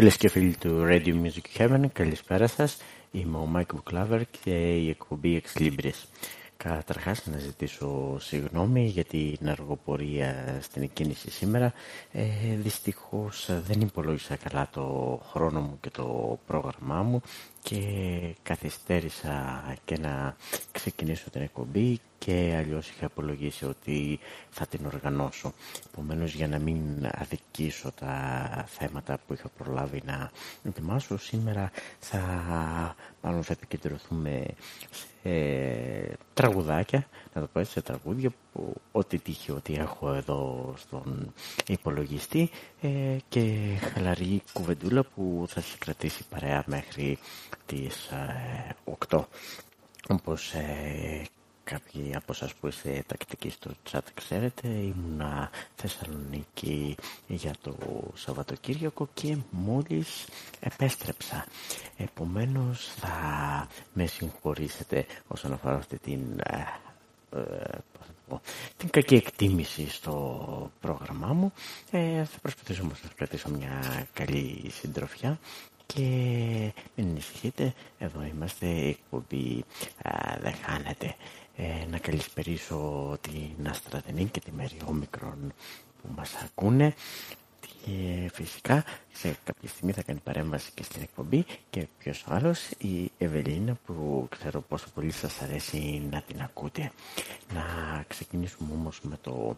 Φίλες και φίλοι του Radio Music Heaven, καλησπέρα σας. Είμαι ο Mike Buklaver και η εκπομπή Ex Libris. Καταρχάς να ζητήσω συγγνώμη για την αργοπορία στην εκκίνηση σήμερα. Ε, δυστυχώς δεν υπολόγισα καλά το χρόνο μου και το πρόγραμμά μου και καθυστέρησα και να ξεκινήσω την εκπομπή και αλλιώς είχα απολογίσει ότι θα την οργανώσω. Επομένως για να μην αδικήσω τα θέματα που είχα προλάβει να ετοιμάσω σήμερα θα, μάλλον θα επικεντρωθούμε σε τραγουδάκια, να το πω έτσι, σε τραγούδια που ό,τι τύχει ότι έχω εδώ στον υπολογιστή ε, και χαλαρή κουβεντούλα που θα σας κρατήσει παρέα μέχρι τις ε, 8. Όπως ε, Κάποιοι από εσάς που είστε τακτικοί στο chat ξέρετε, ήμουνα Θεσσαλονίκη για το Σαββατοκύριακο και μόλις επέστρεψα. Επομένως θα με συγχωρήσετε όσον αφορά αυτή την, ε, ε, την κακή εκτίμηση στο πρόγραμμά μου. Ε, θα προσπαθήσω όμως να κρατήσω μια καλή συντροφιά και μην ανησυχείτε, εδώ είμαστε, η εκπομπή δεν χάνεται ε, να καλησπερίσω την Αστραδενή και τη Μέρη Όμικρον που μας ακούνε και φυσικά σε κάποια στιγμή θα κάνει παρέμβαση και στην εκπομπή και ποιος άλλος η Ευελίνα που ξέρω πόσο πολύ σας αρέσει να την ακούτε. Να ξεκινήσουμε όμως με το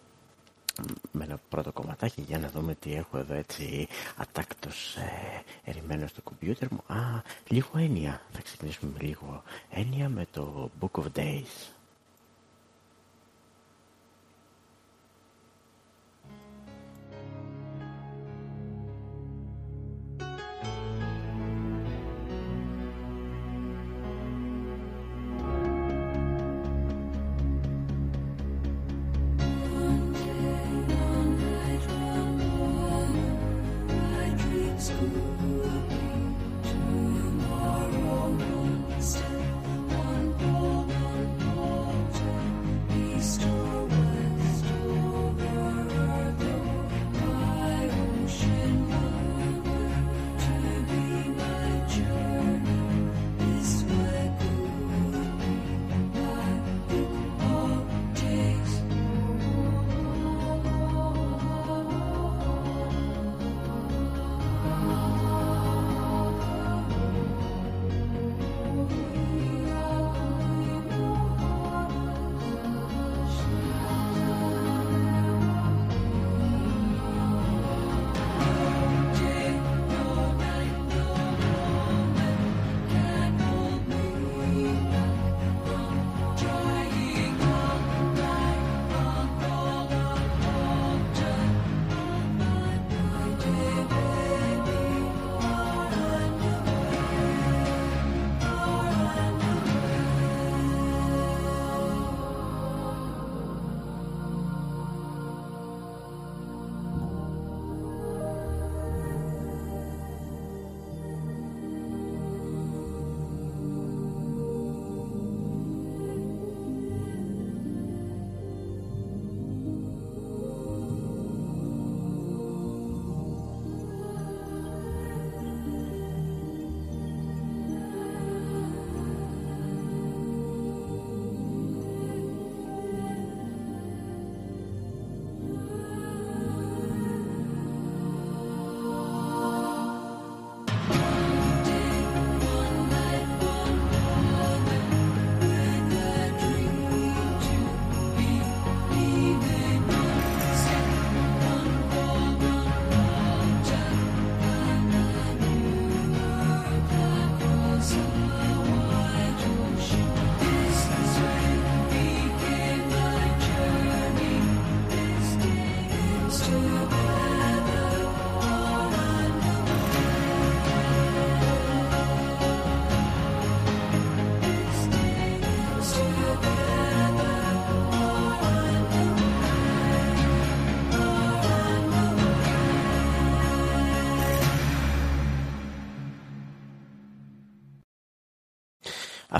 με ένα πρώτο κομματάκι για να δούμε τι έχω εδώ έτσι ατάκτος ε, ερημένος στο κομπιούτερ μου. Α, λίγο έννοια. Θα ξεκινήσουμε με λίγο έννοια με το Book of Days.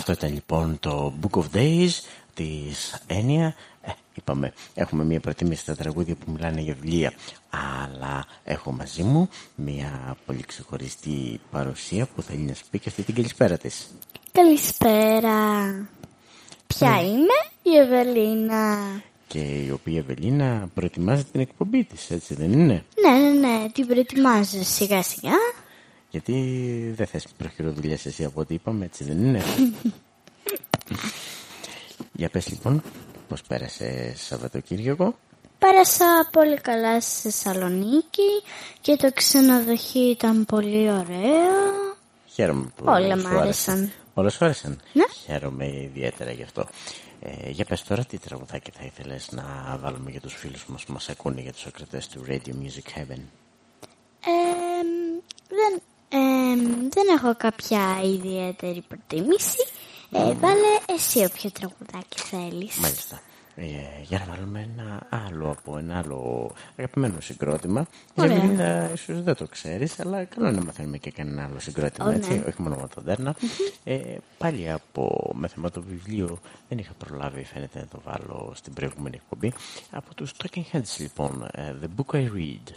Αυτό ήταν λοιπόν το Book of Days της Έννοια Ε, είπαμε, έχουμε μια προτίμηση στα τραγούδια που μιλάνε για βιβλία, αλλά έχω μαζί μου μια πολύ ξεχωριστή παρουσία που θέλει να σου πει και αυτή την καλησπέρα της. Καλησπέρα. Ποια ναι. είμαι, η Ευελίνα; Και η οποία Ευελίνα προετοιμάζει την εκπομπή της, έτσι δεν είναι; Ναι, ναι, ναι, την προετοιμάζω σιγά σιγά. Γιατί δεν θες προχειροδουλειές εσύ από ό,τι είπαμε, έτσι δεν είναι; Για πες λοιπόν, πώς πέρασε Σαββατοκύριακο; Πέρασα πολύ καλά στη Θεσσαλονίκη και το ξενοδοχείο ήταν πολύ ωραίο. Χαίρομαι που Όλα μου άρεσαν. Όλα σου άρεσαν. Ναι. Χαίρομαι ιδιαίτερα γι' αυτό. Ε, για πες τώρα τι τραγουδάκι θα ήθελες να βάλουμε για τους φίλους μας που μας ακούνε για τους ακριτές του Radio Music Heaven. Ε, δεν, δεν έχω κάποια ιδιαίτερη προτίμηση. Ε, βάλε εσύ όποιο τραγουδάκι θέλεις. Μάλιστα. Ε, για να βάλουμε ένα άλλο από ένα άλλο αγαπημένο συγκρότημα. Ωραία. Γιατί ίσως δεν το ξέρεις, αλλά καλό είναι να μαθαίνουμε και κανένα άλλο συγκρότημα, Oh, έτσι, ναι. όχι μόνο μοντέρνα. ε, πάλι από, με θέμα το βιβλίο, δεν είχα προλάβει φαίνεται να το βάλω στην προηγούμενη εκπομπή. Από τους Talking Heads λοιπόν, ε, The Book I Read.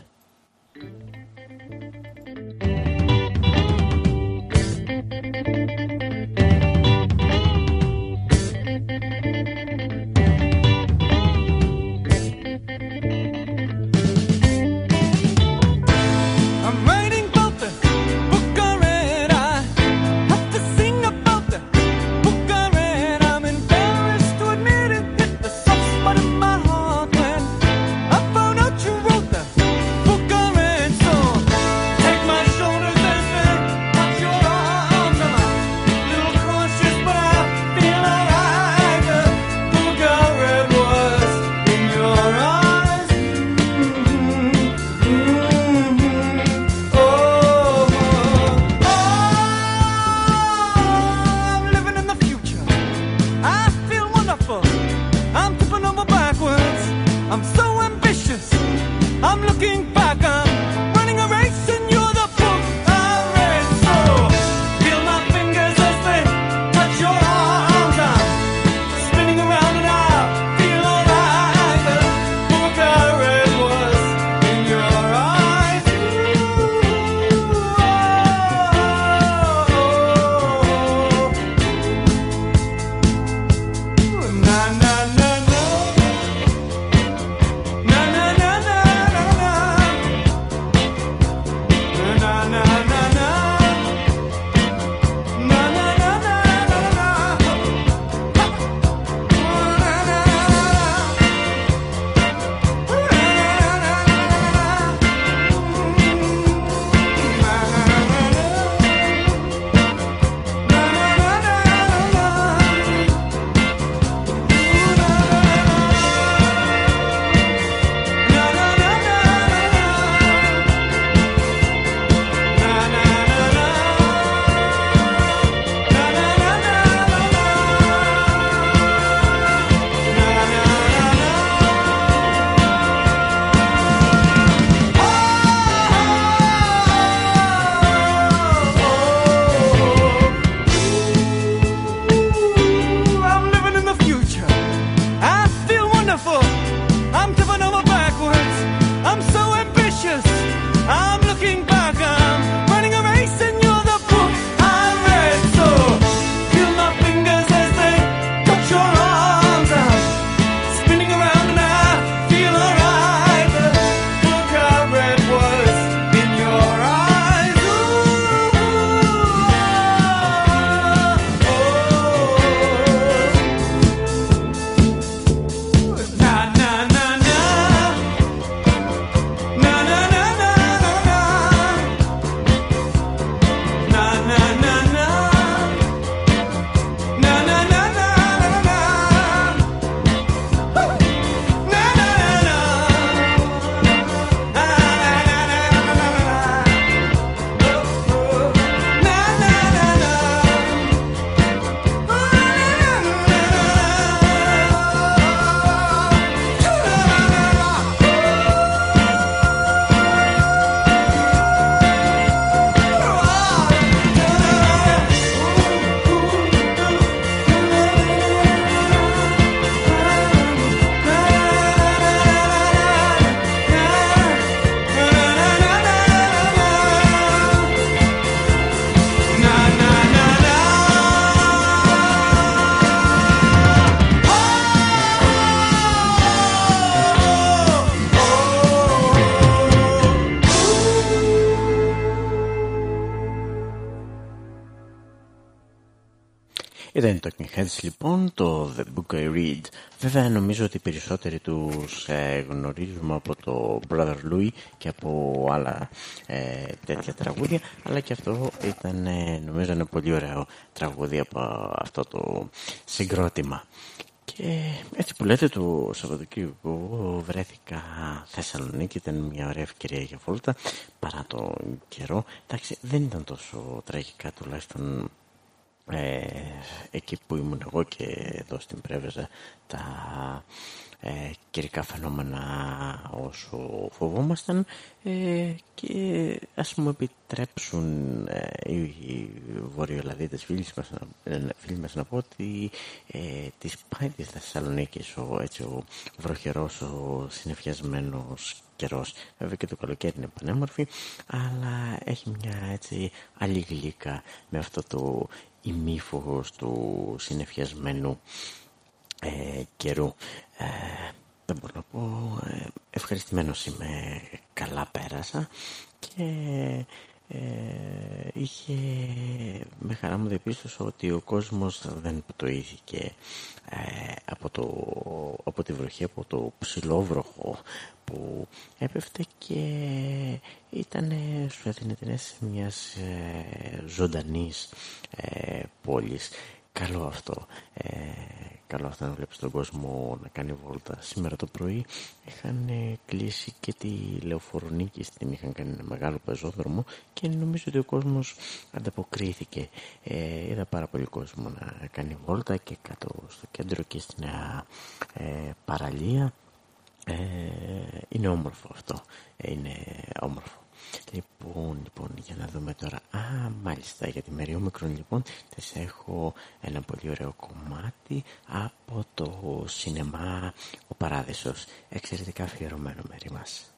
Ήταν οι Talking Heads λοιπόν, το The Book I Read. Βέβαια νομίζω ότι περισσότεροι τους ε, γνωρίζουμε από το Brother Louis και από άλλα ε, τέτοια τραγούδια, αλλά και αυτό ήταν ε, νομίζω ένα πολύ ωραίο τραγούδι από αυτό το συγκρότημα. Και έτσι που λέτε το Σαββατοκύριακο βρέθηκα Θεσσαλονίκη, ήταν μια ωραία ευκαιρία για βόλτα παρά το καιρό. Εντάξει δεν ήταν τόσο τραγικά τουλάχιστον ε, εκεί που ήμουν εγώ και εδώ στην Πρέβεζα τα ε, καιρικά φαινόμενα όσο φοβόμασταν ε, και ας μου επιτρέψουν ε, οι βορειοελλαδίτες φίλοι μας, ε, φίλοι μας να πω ότι ε, τις πάει της Θεσσαλονίκη ο, έτσι, ο βροχερός, ο συνεφιασμένος καιρός. Βέβαια και το καλοκαίρι είναι πανέμορφη, αλλά έχει μια έτσι άλλη γλύκα με αυτό το ημίφωγος του συνεφιασμένου ε, καιρού. Ε, δεν μπορώ να πω, ε, ευχαριστημένος είμαι, καλά πέρασα και ε, είχε με χαρά μου διαπίστωσα ότι ο κόσμος δεν πτωήθηκε ε, από, το, από τη βροχή, από το ψηλόβροχο που έπεφτε και ήταν, σου έδινε την αίσθηση μιας ε, ζωντανής ε, πόλης. Καλό αυτό. Ε, καλό αυτό να βλέπεις τον κόσμο να κάνει βόλτα. Σήμερα το πρωί είχαν κλείσει και τη Λεωφορονίκη στην είχαν κάνει ένα μεγάλο πεζόδρομο και νομίζω ότι ο κόσμος ανταποκρίθηκε. Ε, είδα πάρα πολύ κόσμο να κάνει βόλτα και κάτω στο κέντρο και στην ε, παραλία. Ε, είναι όμορφο αυτό. Ε, είναι όμορφο. Λοιπόν, λοιπόν, για να δούμε τώρα. Α, μάλιστα, για τη Μεριόμικρον, λοιπόν, της έχω ένα πολύ ωραίο κομμάτι από το σινεμά Ο Παράδεισος. Εξαιρετικά αφιερωμένο μέρη μας.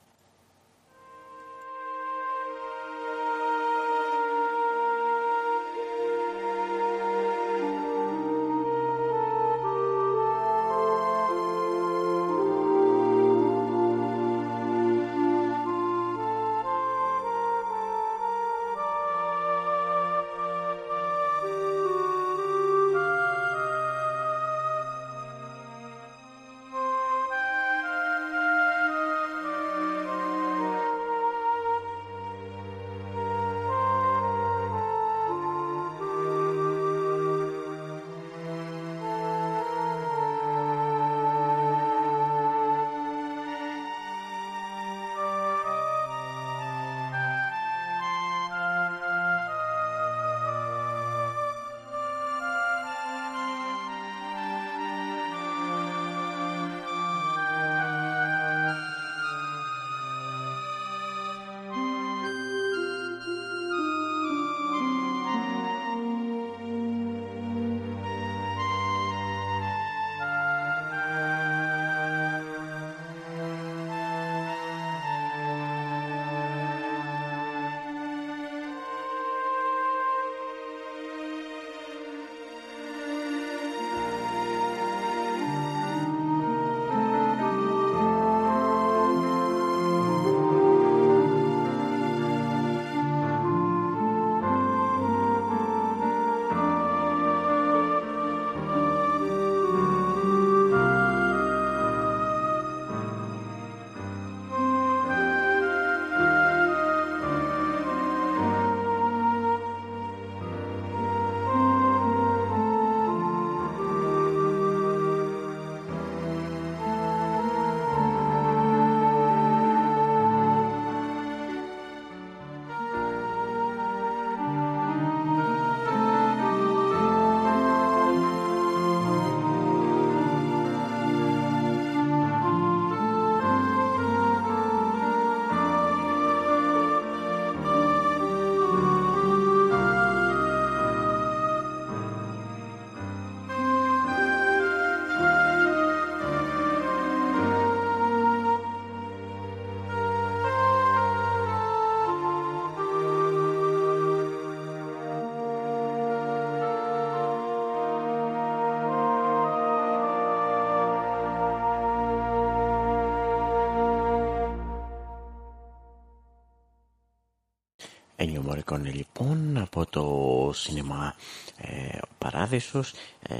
Ένιο Μωρικόνη λοιπόν από το σινεμά ε, ο Παράδεισος. Ε,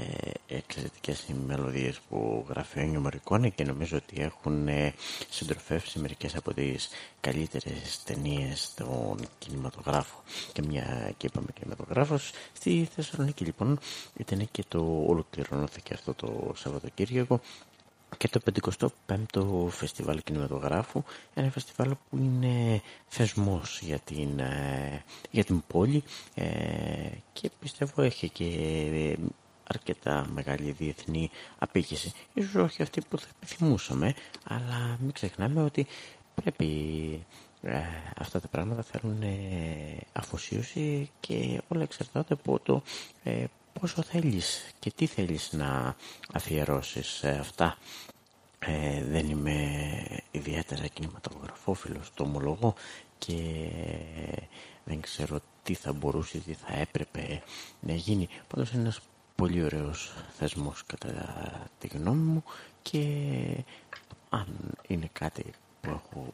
εξαιρετικές οι μελωδίες που γράφει ο Ένιο Μωρικόνη και νομίζω ότι έχουν ε, συντροφεύσει μερικές από τις καλύτερες ταινίες στον κινηματογράφο. Και μια και είπαμε κινηματογράφος στη Θεσσαλονίκη λοιπόν. Ήταν και το ολοκληρώνωθηκε αυτό το Σαββατοκύριακο και το 55ο Φεστιβάλ Κινηματογράφου ένα φεστιβάλ που είναι θεσμός για την, ε, για την πόλη ε, και πιστεύω έχει και αρκετά μεγάλη διεθνή απίκηση. Ίσως όχι αυτή που θα επιθυμούσαμε, αλλά μην ξεχνάμε ότι πρέπει ε, αυτά τα πράγματα θέλουν αφοσίωση και όλα εξαρτάται από το πόσο θέλεις και τι θέλεις να αφιερώσεις σε αυτά; Ε, δεν είμαι ιδιαίτερα κινηματογραφόφιλος, το ομολογώ και δεν ξέρω τι θα μπορούσε, τι θα έπρεπε να γίνει. Πάντως είναι ένας πολύ ωραίος θεσμός κατά τη γνώμη μου και αν είναι κάτι που έχω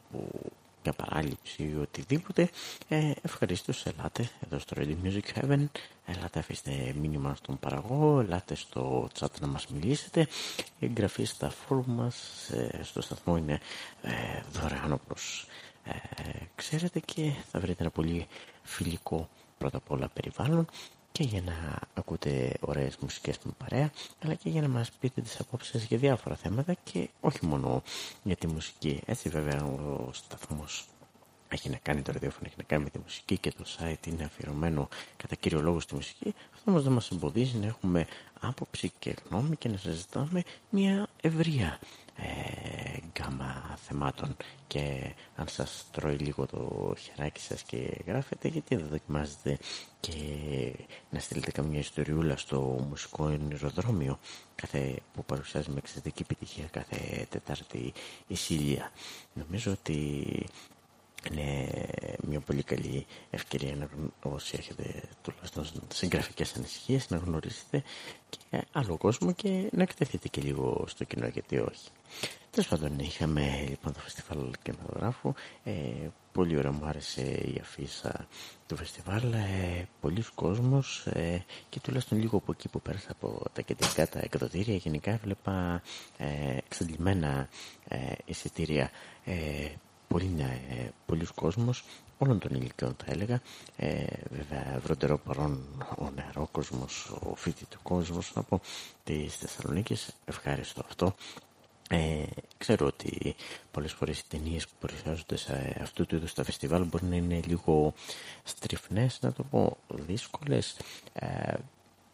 που μια παράληψη ή οτιδήποτε, ε, ευχαριστώ, ελάτε εδώ στο Radio Music Heaven, ελάτε αφήστε μήνυμα στον παραγό, ελάτε στο chat να μας μιλήσετε, η εγγραφή στα φόρουμ μας ε, στο σταθμό είναι ε, δωρεάν όπως ε, ξέρετε και θα βρείτε ένα πολύ φιλικό πρώτα απ' όλα περιβάλλον και για να ακούτε ωραίες μουσικές με παρέα αλλά και για να μας πείτε τις απόψεις για διάφορα θέματα και όχι μόνο για τη μουσική. Έτσι βέβαια ο σταθμός έχει να κάνει το ραδιόφωνο, έχει να κάνει με τη μουσική και το site είναι αφιερωμένο κατά κύριο λόγο στη μουσική. Αυτό όμως δεν μας εμποδίζει να έχουμε άποψη και γνώμη και να συζητάμε μια ευρεία ε, γκάμα θεμάτων και αν σας τρώει λίγο το χεράκι σας και γράφετε γιατί δεν δοκιμάζετε και να στείλετε καμιά ιστοριούλα στο μουσικό ενηροδρόμιο κάθε, που παρουσιάζει με εξαιρετική επιτυχία κάθε Τετάρτη η Σίλια. Νομίζω ότι είναι μια πολύ καλή ευκαιρία να, όσοι έχετε τουλάχιστον συγγραφικές ανησυχίες να γνωρίσετε και άλλο κόσμο και να εκτεθείτε και λίγο στο κοινό γιατί όχι. Τέλος πάντων είχαμε λοιπόν το φεστιβάλ κινηματογράφου. Ε, πολύ ωραία μου άρεσε η αφίσα του φεστιβάλ. Ε, πολλοί κόσμος ε, και τουλάχιστον λίγο από εκεί που πέρασα από τα κεντρικά τα εκδοτήρια γενικά έβλεπα ε, εξαντλημένα ε, εισιτήρια. Ε, πολύ, ε, πολλούς κόσμος όλων των ηλικιών θα έλεγα. Ε, βέβαια βροντερό παρόν ο νεαρό κόσμος ο φοιτητικό κόσμος από τις Θεσσαλονίκης. Ευχάριστο αυτό. Ε, ξέρω ότι πολλές φορές οι ταινίες που παρουσιάζονται σε αυτού του είδους τα φεστιβάλ μπορεί να είναι λίγο στριφνές, να το πω δύσκολες, ε,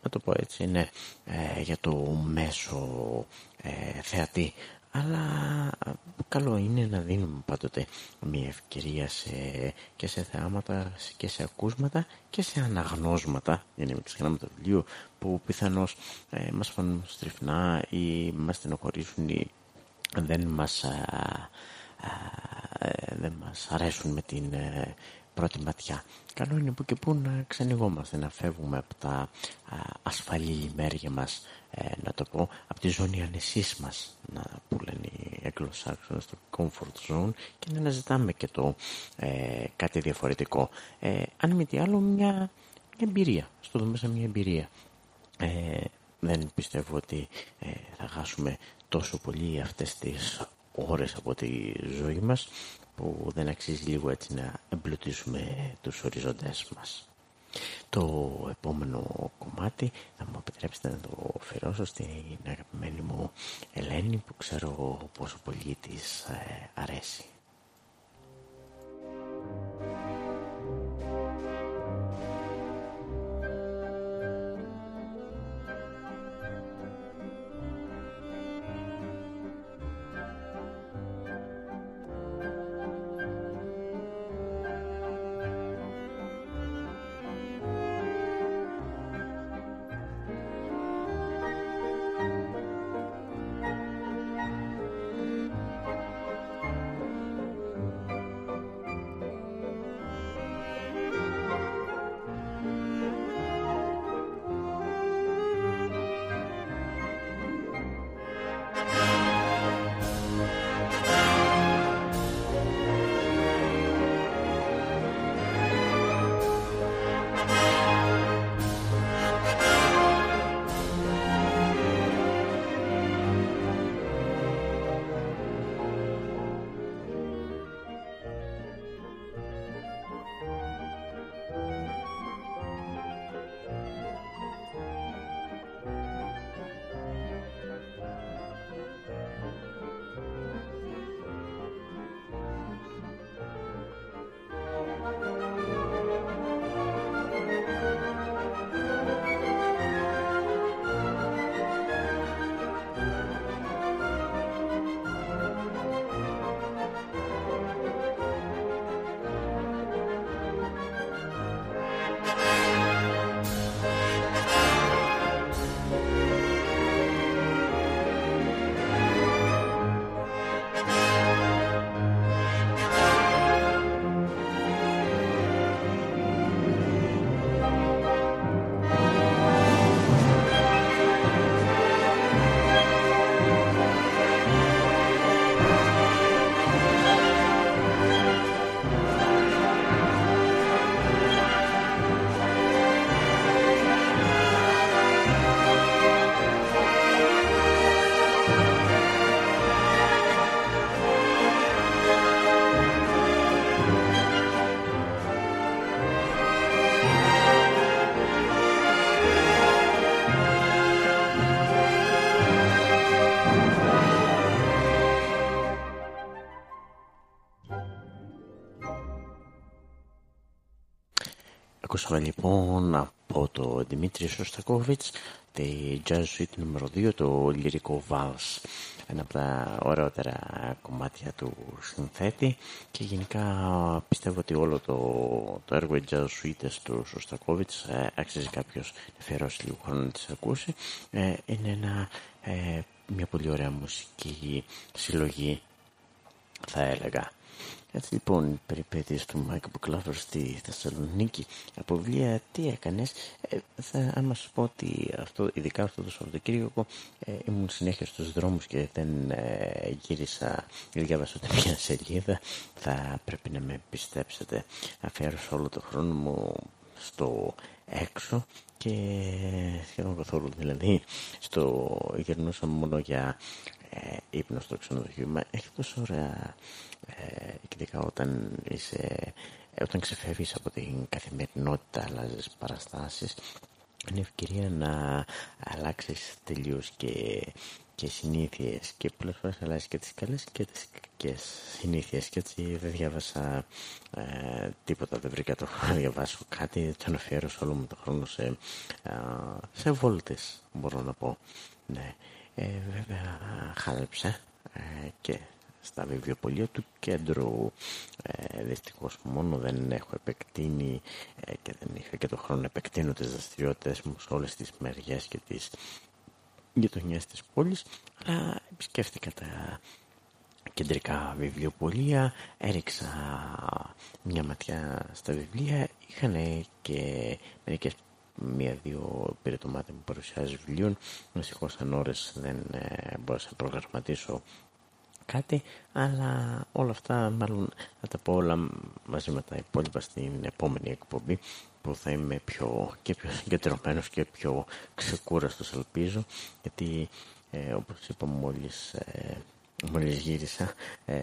να το πω έτσι, είναι ε, για το μέσο ε, θεατή αλλά καλό είναι να δίνουμε πάντοτε μια ευκαιρία σε, και σε θεάματα και σε ακούσματα και σε αναγνώσματα για να μην ξεχνάμε το βιβλίο που πιθανώς ε, μας φανούν στριφνά ή μας στενοχωρήσουν ή δεν μας, α, δεν μας αρέσουν με την ε, πρώτη ματιά. Καλό είναι που και που να ξενιγόμαστε, να φεύγουμε από τα α, ασφαλή μέρια μας, ε, να το πω, από τη ζώνη ανεσής μας, να, που λένε οι Αγγλοσάξονες, το comfort zone και να αναζητάμε και το ε, κάτι διαφορετικό. Ε, αν μη τι άλλο, μια, μια εμπειρία, στο δούμε σαν μια εμπειρία. Ε, δεν πιστεύω ότι θα χάσουμε τόσο πολύ αυτές τις ώρες από τη ζωή μας που δεν αξίζει λίγο έτσι να εμπλουτίσουμε τους οριζοντές μας. Το επόμενο κομμάτι θα μου επιτρέψετε να το φερώσω στην αγαπημένη μου Ελένη που ξέρω πόσο πολύ της ε, αρέσει. Ακούσαμε λοιπόν από το Δημήτρη Σωστακόβιτς τη Jazz Suite νούμερο 2, το λυρικό Vals. Ένα από τα ωραιότερα κομμάτια του συνθέτη και γενικά πιστεύω ότι όλο το, το έργο η Jazz Suite του Σωστακόβιτς ε, αξίζει κάποιος να αφιερώσει λίγο χρόνο να τις ακούσει. Ε, είναι ένα, ε, μια πολύ ωραία μουσική συλλογή θα έλεγα. Έτσι λοιπόν, οι περιπέτειες του Mike Booklover στη Θεσσαλονίκη. Από βιβλία τι έκανες; Ε, θα άμα σου πω ότι αυτό, ειδικά αυτό το Σαββατοκύριακο ε, ήμουν συνέχεια στους δρόμους και δεν ε, γύρισα διάβασα ούτε μια σελίδα. Θα πρέπει να με πιστέψετε. Αφιέρωσα όλο το χρόνο μου στο έξω και σχεδόν καθόλου δηλαδή στο γυρνούσα μόνο για ε, ύπνο στο ξενοδοχείο. Μα έχει τόσο ωραία ε, ειδικά όταν είσαι όταν ξεφεύγεις από την καθημερινότητα αλλάζεις παραστάσεις είναι ευκαιρία να αλλάξεις τελείως και, και συνήθειες. Και πολλές φορές αλλάζεις και τις καλές και τις κακές συνήθειες. Και έτσι δεν διάβασα ε, τίποτα δεν βρήκα το χρόνο να διαβάσω κάτι. Τον αφιέρωσα όλο μου το χρόνο σε, ε, σε βόλτες μπορώ να πω. Ναι. Ε, βέβαια χάλεψε ε, και στα βιβλιοπολία του κέντρου ε, δυστυχώς μόνο δεν έχω επεκτείνει ε, και δεν είχα και το χρόνο να επεκτείνω τις δραστηριότητες μου σε όλες τις μεριές και τις γειτονιές της πόλης αλλά επισκέφτηκα τα κεντρικά βιβλιοπολία έριξα μια ματιά στα βιβλία είχαν και μερικές μία-δύο πυρετομάτια μου παρουσιάζει βιβλίων. Δυστυχώς αν ώρες δεν ε, μπορούσα να προγραμματίσω κάτι, αλλά όλα αυτά μάλλον θα τα πω όλα μαζί με τα υπόλοιπα στην επόμενη εκπομπή που θα είμαι πιο, και πιο συγκεντρωμένος και πιο ξεκούραστος ελπίζω γιατί ε, όπως είπα μόλις, ε, μόλις γύρισα ε,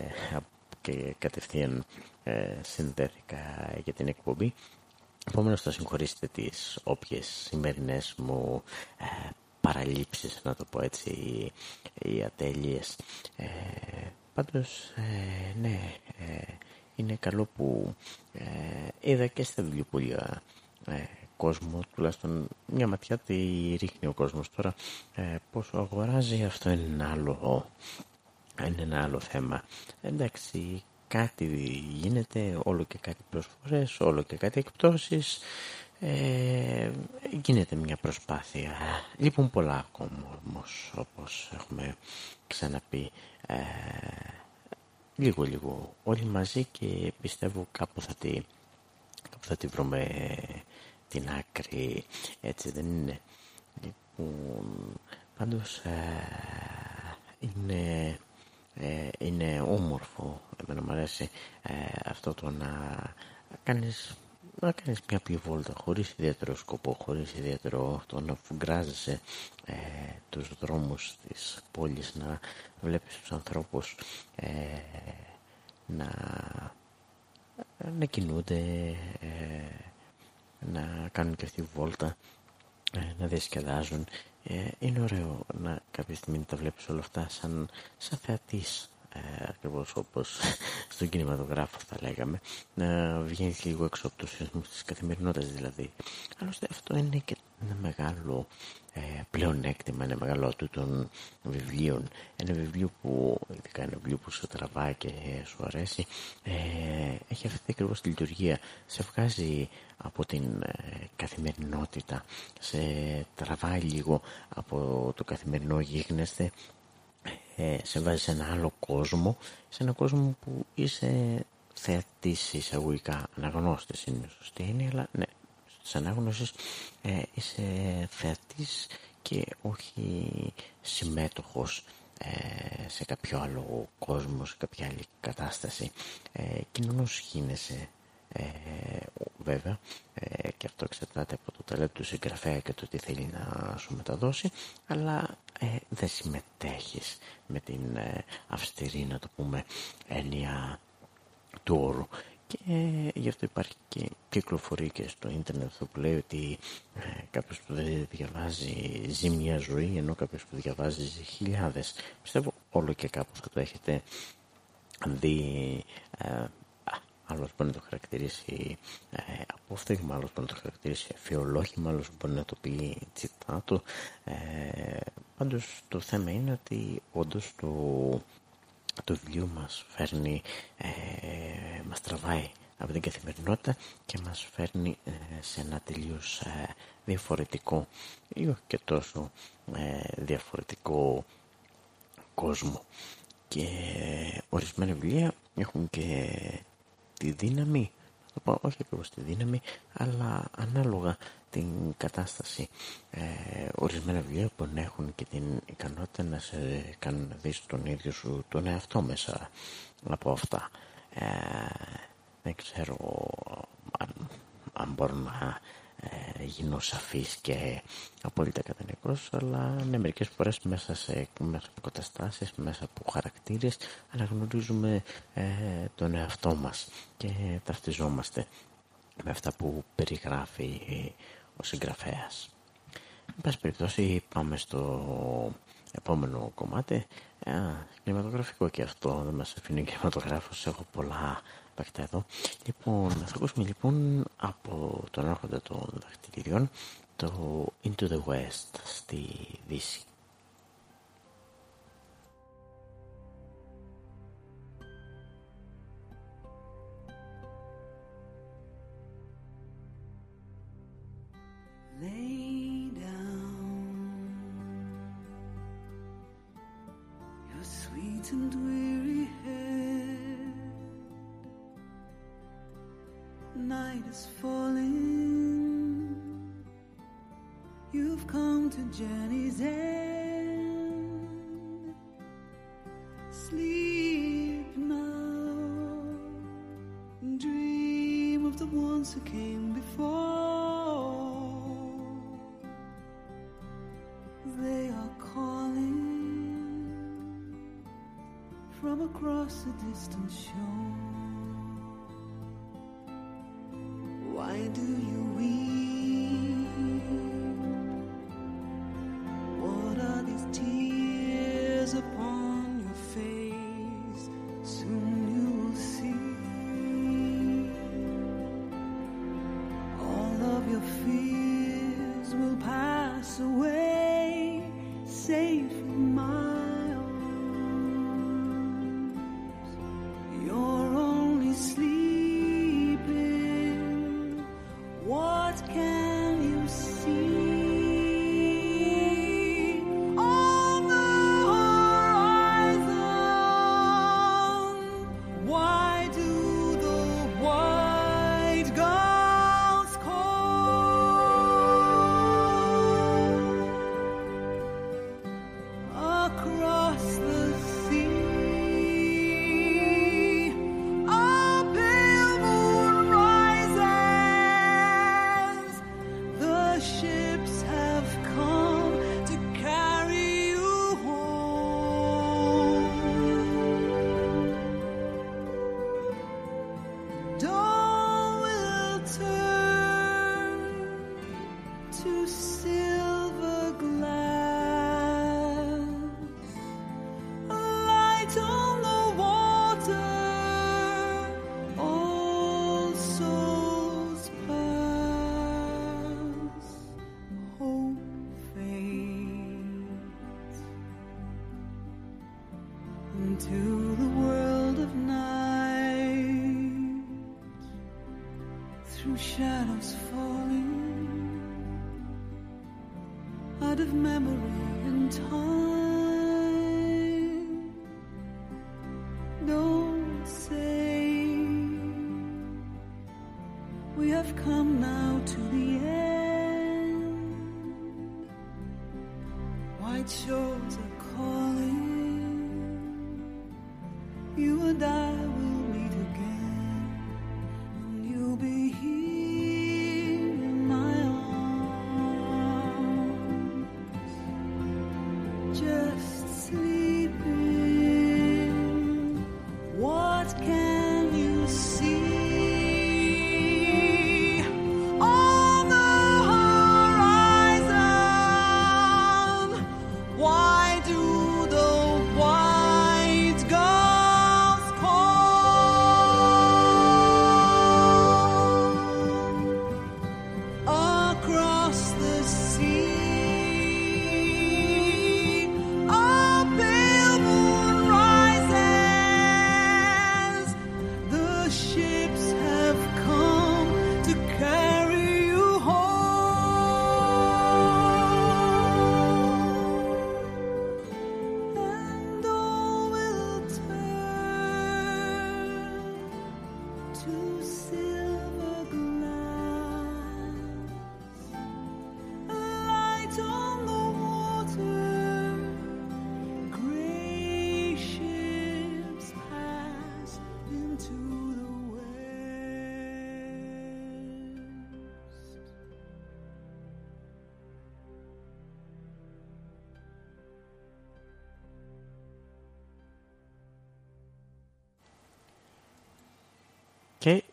και κατευθείαν ε, συνδέθηκα για την εκπομπή. Επομένως θα συγχωρήσετε τις όποιες σημερινές μου ε, παραλήψεις, να το πω έτσι, οι ατέλειες. Ε, πάντως, ε, ναι, ε, είναι καλό που ε, είδα και στα βιβλιοπολία ε, κόσμο, τουλάχιστον μια ματιά τη ρίχνει ο κόσμος τώρα, πόσο αγοράζει αυτό είναι ένα άλλο, είναι ένα άλλο θέμα. Εντάξει, κάτι γίνεται, όλο και κάτι προσφορές, όλο και κάτι εκπτώσεις, ε, γίνεται μια προσπάθεια. Λείπουν πολλά ακόμα όμως, όπως έχουμε ξαναπεί, ε, λίγο λίγο όλοι μαζί και πιστεύω κάπου θα τη, κάπου θα τη βρούμε την άκρη, έτσι δεν είναι. Λοιπόν, πάντως ε, είναι ε, είναι όμορφο εμένα μου αρέσει ε, αυτό το να κάνεις να κάνεις μια απλή βόλτα χωρίς ιδιαίτερο σκοπό, χωρίς ιδιαίτερο το να φουγκράζεσαι ε, τους δρόμους της πόλης, να βλέπεις τους ανθρώπους ε, να, να κινούνται, ε, να κάνουν και αυτή τη βόλτα, να διασκεδάζουν. Ε, είναι ωραίο να κάποια στιγμή να τα βλέπεις όλα αυτά σαν, σαν θεατής. ε, ακριβώς όπως στον κινηματογράφο θα λέγαμε να βγαίνεις λίγο έξω από το σύνδεσμο της καθημερινότητας δηλαδή. Άλλωστε αυτό είναι και ένα μεγάλο ε, πλεονέκτημα, ένα μεγάλο του των βιβλίων. Ένα βιβλίο που ειδικά ένα βιβλίο που σου τραβάει και σου αρέσει ε, έχει αυτή ακριβώς τη λειτουργία. Σε βγάζει από την ε, καθημερινότητα σε τραβάει λίγο από το καθημερινό γίγνεσθε ε, σε βάζει σε ένα άλλο κόσμο σε ένα κόσμο που είσαι θεατής εισαγωγικά αναγνώστης είναι σωστή είναι αλλά ναι στις ανάγνωσες ε, είσαι θεατής και όχι συμμέτοχος ε, σε κάποιο άλλο κόσμο, σε κάποια άλλη κατάσταση. Ε, κοινωνός γίνεσαι ε, βέβαια ε, και αυτό εξαρτάται από το ταλέντο του συγγραφέα και το τι θέλει να σου μεταδώσει αλλά ε, δεν συμμετέχεις με την ε, αυστηρή να το πούμε έννοια του όρου. Και γι' αυτό υπάρχει και κυκλοφορεί και στο ίντερνετ αυτό που λέει ότι ε, κάποιος που δεν διαβάζει ζει μια ζωή ενώ κάποιος που διαβάζει ζει χιλιάδες. Πιστεύω όλο και κάπου θα το έχετε δει ε, άλλος μπορεί να το χαρακτηρίσει ε, απόφθεγμα, άλλος μπορεί να το χαρακτηρίσει αφιολόγημα, άλλος μπορεί να το πει τσιτάτο. Ε, πάντως το θέμα είναι ότι όντως το, το βιβλίο μας φέρνει, ε, μας τραβάει από την καθημερινότητα και μας φέρνει ε, σε ένα τελείως ε, διαφορετικό ή όχι και τόσο ε, διαφορετικό κόσμο και ορισμένα βιβλία έχουν και τη δύναμη θα πω όχι ακριβώς τη δύναμη αλλά ανάλογα την κατάσταση. Ε, ορισμένα βιβλία μπορεί να έχουν και την ικανότητα να σε κάνουν να δεις τον ίδιο σου τον εαυτό μέσα από αυτά. Ε, δεν ξέρω αν, αν μπορώ να ε, γίνω σαφής και απόλυτα κατανοητός αλλά ναι μερικές φορές μέσα σε, μέσα από καταστάσεις, μέσα από χαρακτήρες αναγνωρίζουμε ε, τον εαυτό μας και ταυτιζόμαστε με αυτά που περιγράφει ο συγγραφέας. Εν πάση περιπτώσει πάμε στο επόμενο κομμάτι. Α, κινηματογραφικό και αυτό, δεν μας αφήνει κινηματογράφος, έχω πολλά παίχτα εδώ. Λοιπόν, θα ακούσουμε λοιπόν από τον άρχοντα των δαχτυλιδιών το Into the West στη Δύση. Lay down your sweet and weary Night is falling. You've come to journey's end. Sleep now. Dream of the ones who came before. They are calling from across the distant shore.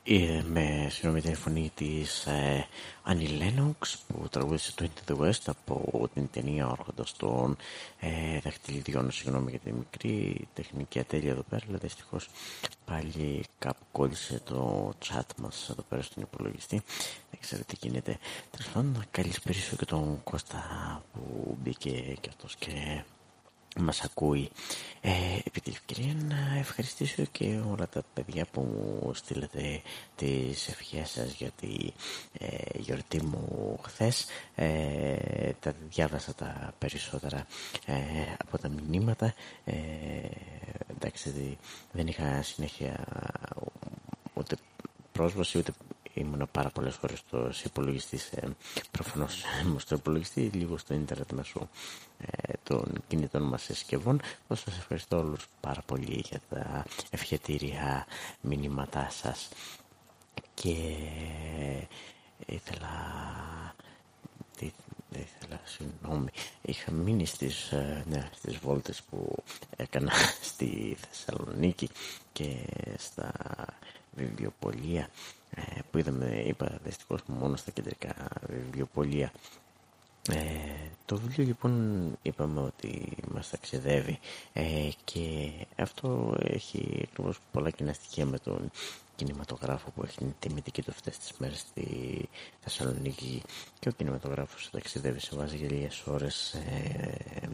Και ε, με συνομιλία φωνή της ε, Annie Lennox που τραγούδισε το Into the West από την ταινία Άρχοντας των ε, δαχτυλιδιών. Συγγνώμη για τη μικρή τεχνική ατέλεια εδώ πέρα, αλλά δυστυχώς πάλι κάπου κόλλησε το chat μας εδώ πέρα στον υπολογιστή. Δεν ξέρω τι γίνεται. Τέλος πάντων, να καλησπέρισω και τον Κώστα που μπήκε και αυτός και μας ακούει. Ε, επί τη ευκαιρία να ευχαριστήσω και όλα τα παιδιά που μου στείλετε τις ευχές σας για τη ε, γιορτή μου χθες. Ε, τα διάβασα τα περισσότερα ε, από τα μηνύματα. Ε, εντάξει, δη- δεν είχα συνέχεια ούτε πρόσβαση ούτε ήμουν πάρα πολλές ώρε στο σε υπολογιστή. Ε, Προφανώς ήμουν στο υπολογιστή, λίγο στο ίντερνετ μέσω ε, των κινητών μας συσκευών. Σας ευχαριστώ όλους πάρα πολύ για τα ευχετήρια μηνύματά σας. Και ήθελα τι δεν ήθελα, συγγνώμη. Είχα μείνει στις, ε, ναι, στις βόλτες που έκανα στη Θεσσαλονίκη και στα βιβλιοπολία ε, που είδαμε, είπα δυστυχώς μόνο στα κεντρικά βιβλιοπολία. Ε, το βιβλίο λοιπόν είπαμε ότι μας ταξιδεύει ε, και αυτό έχει ακριβώς πολλά κοινά στοιχεία με τον κινηματογράφο που έχει την τιμητική του αυτές τις μέρες στη Θεσσαλονίκη. Και ο κινηματογράφος ταξιδεύει σε βάζει για λίγες ώρες σε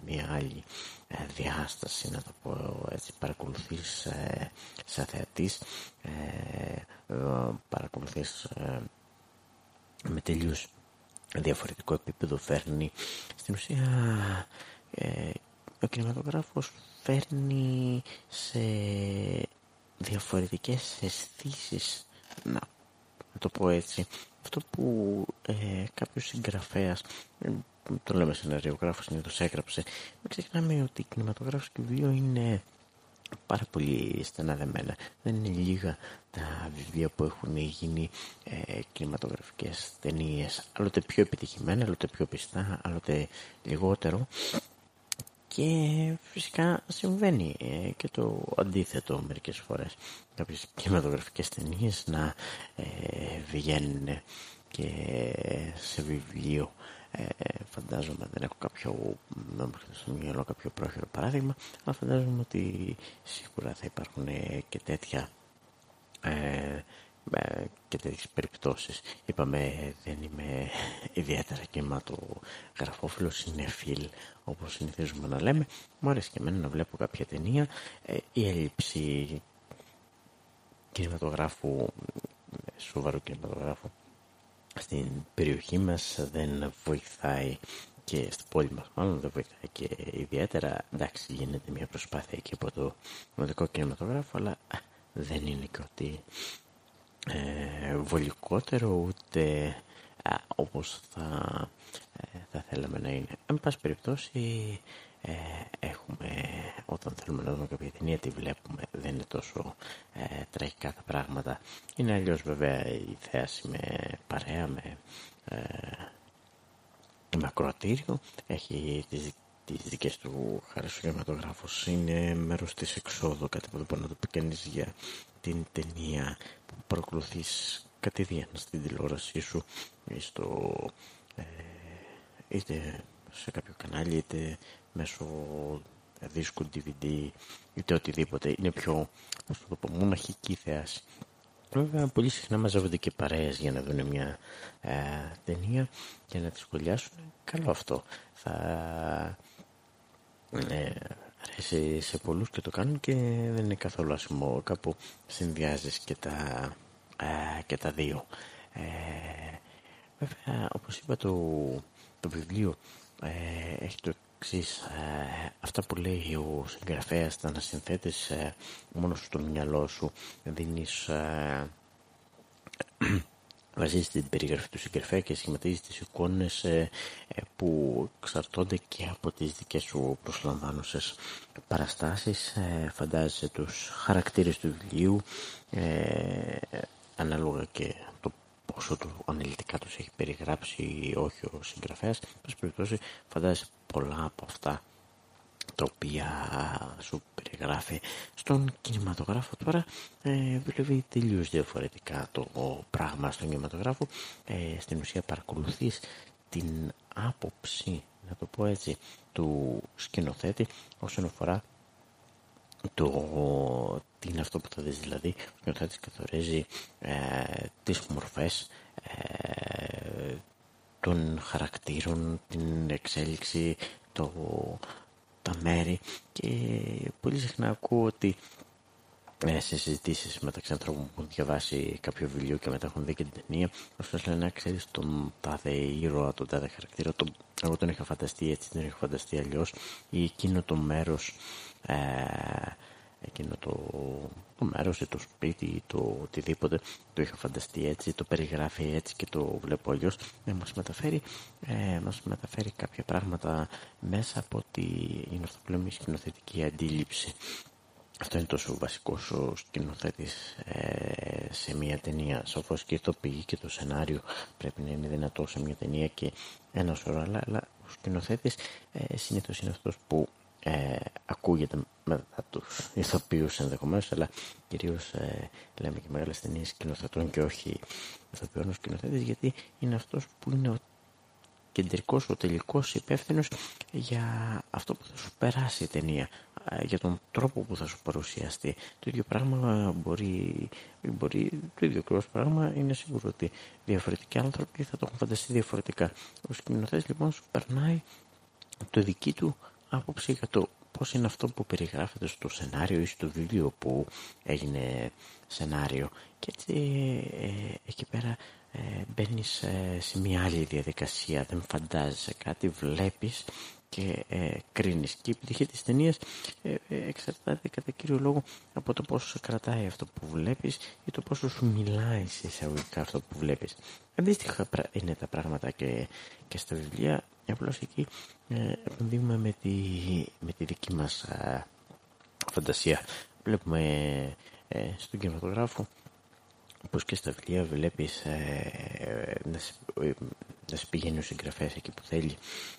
μια άλλη ε, διάσταση να το πω έτσι παρακολουθείς ε, σαν θεατής ε, ε, παρακολουθείς ε, με τελείως διαφορετικό επίπεδο φέρνει στην ουσία ε, ο κινηματογράφος φέρνει σε διαφορετικές αισθήσεις να, να το πω έτσι αυτό που ε, κάποιος συγγραφέας ε, το λέμε σεναριογράφος συνήθως έγραψε μην ξεχνάμε ότι κινηματογράφος και βιβλίο είναι πάρα πολύ στενά δεμένα. Δεν είναι λίγα τα βιβλία που έχουν γίνει ε, κινηματογραφικές ταινίες, άλλοτε πιο επιτυχημένα, άλλοτε πιο πιστά, άλλοτε λιγότερο. Και φυσικά συμβαίνει ε, και το αντίθετο μερικές φορές. Κάποιες κινηματογραφικές ταινίες να ε, βγαίνουν και σε βιβλίο ε, φαντάζομαι δεν έχω κάποιο δεν μου έρχεται στο μυαλό κάποιο πρόχειρο παράδειγμα αλλά φαντάζομαι ότι σίγουρα θα υπάρχουν ε, και τέτοια ε, ε, και τέτοιες περιπτώσεις. Είπαμε δεν είμαι ιδιαίτερα κινηματογραφόφιλος συνεφίλ όπως συνηθίζουμε να λέμε. Μου αρέσει και εμένα να βλέπω κάποια ταινία. Ε, η έλλειψη κινηματογράφου σοβαρού κινηματογράφου στην περιοχή μας δεν βοηθάει και στην πόλη μας μάλλον δεν βοηθάει και ιδιαίτερα. Εντάξει γίνεται μια προσπάθεια εκεί από το μοδικό κινηματογράφο αλλά α, δεν είναι και ότι ε, βολικότερο ούτε α, όπως θα, ε, θα θέλαμε να είναι. Εν πάση περιπτώσει ε, έχουμε όταν θέλουμε να δούμε κάποια ταινία τη βλέπουμε. Δεν είναι τόσο ε, τραγικά τα πράγματα. Είναι αλλιώς βέβαια η θέαση με παρέα με, ε, με ακροατήριο. Έχει τις, τις δικές του χάρες ο κινηματογράφος είναι μέρος της εξόδου κάτι που δεν μπορεί να το πει κανείς για την ταινία που παρακολουθείς κατηδίαν στην τηλεόρασή σου ή στο ε, είτε σε κάποιο κανάλι είτε μέσω δίσκου DVD είτε οτιδήποτε είναι πιο πώς το πω, μοναχική θέαση Βέβαια, πολύ συχνά μαζεύονται και παρέες για να δουν μια ε, ταινία και να τη σχολιάσουν. Καλό αυτό. Θα, ε, αρέσει σε πολλούς και το κάνουν και δεν είναι καθόλου άσχημο κάπου συνδυάζεις και τα, ε, και τα δύο ε, βέβαια όπως είπα το, το βιβλίο ε, έχει το εξής. Ε, αυτά που λέει ο συγγραφέας τα ανασυνθέτεις ε, μόνος στο μυαλό σου δίνεις ε, βασίζει την περιγραφή του συγγραφέα και σχηματίζεις τις εικόνες ε, ε, που εξαρτώνται και από τις δικές σου προσλαμβάνωσες παραστάσεις. Ε, φαντάζεσαι τους χαρακτήρες του βιβλίου ανάλογα και το πόσο του αναλυτικά τους έχει περιγράψει ή όχι ο συγγραφέας. Πάση περιπτώσει φαντάζεσαι πολλά από αυτά τα οποία σου περιγράφει στον κινηματογράφο τώρα ε, δουλεύει τελείως διαφορετικά το πράγμα στον κινηματογράφο. Ε, στην ουσία παρακολουθείς την άποψη να το πω έτσι του σκηνοθέτη όσον αφορά το τι είναι αυτό που θα δεις. Δηλαδή ο σκηνοθέτης καθορίζει ε, τις μορφές ε, των χαρακτήρων την εξέλιξη το τα μέρη και πολύ συχνά ακούω ότι ε, σε συζητήσεις μεταξύ ανθρώπων που έχουν διαβάσει κάποιο βιβλίο και μετά έχουν δει και την ταινία όσο λένε να ξέρεις τον τάδε ήρωα, τον τάδε χαρακτήρα τον, εγώ τον είχα φανταστεί έτσι, τον είχα φανταστεί αλλιώς ή εκείνο το μέρος ε, εκείνο το, το μέρος ή το σπίτι ή το οτιδήποτε το είχα φανταστεί έτσι, το περιγράφει έτσι και το βλέπω αλλιώς ε, μας, μεταφέρει, ε, μας μεταφέρει κάποια πράγματα μέσα από ότι είναι αυτό που λέμε η σκηνοθετική αντίληψη αυτό είναι τόσο βασικό ο σκηνοθέτης ε, σε μια ταινία. Σοφό και ηθοποιεί και το σενάριο πρέπει να είναι δυνατό σε μια ταινία και ένας σωρό άλλα. Αλλά ο σκηνοθέτης ε, συνήθως είναι αυτός που ε, ακούγεται μετά του ηθοποιού ενδεχομένως, αλλά κυρίως ε, λέμε και μεγάλες ταινίες σκηνοθετών και όχι ηθοποιών σκηνοθέτη, γιατί είναι αυτός που είναι ο κεντρικός, ο τελικός υπεύθυνος για αυτό που θα σου περάσει η ταινία, ε, για τον τρόπο που θα σου παρουσιαστεί. Το ίδιο πράγμα μπορεί, μπορεί το ίδιο ακριβώς πράγμα είναι σίγουρο ότι διαφορετικοί άνθρωποι θα το έχουν φανταστεί διαφορετικά. Ο σκηνοθέτης λοιπόν σου περνάει το δική του άποψη για το πώς είναι αυτό που περιγράφεται στο σενάριο ή στο βιβλίο που έγινε σενάριο. Και έτσι ε, εκεί πέρα ε, μπαίνεις ε, σε μια άλλη διαδικασία. Δεν φαντάζεσαι κάτι βλέπεις και ε, κρίνεις. Και η επιτυχία της ταινίας ε, ε, εξαρτάται κατά κύριο λόγο από το πόσο σε κρατάει αυτό που βλέπεις ή το πόσο σου μιλάει σε εισαγωγικά αυτό που βλέπεις. Αντίστοιχα είναι τα πράγματα και, και στα βιβλία απλώς εκεί ε, επενδύουμε με τη, με τη δική μας α, φαντασία βλέπουμε ε, στον κινηματογράφο όπως και στα βιβλία βλέπεις ε, να, να σε πηγαίνει ο συγγραφέας εκεί που θέλει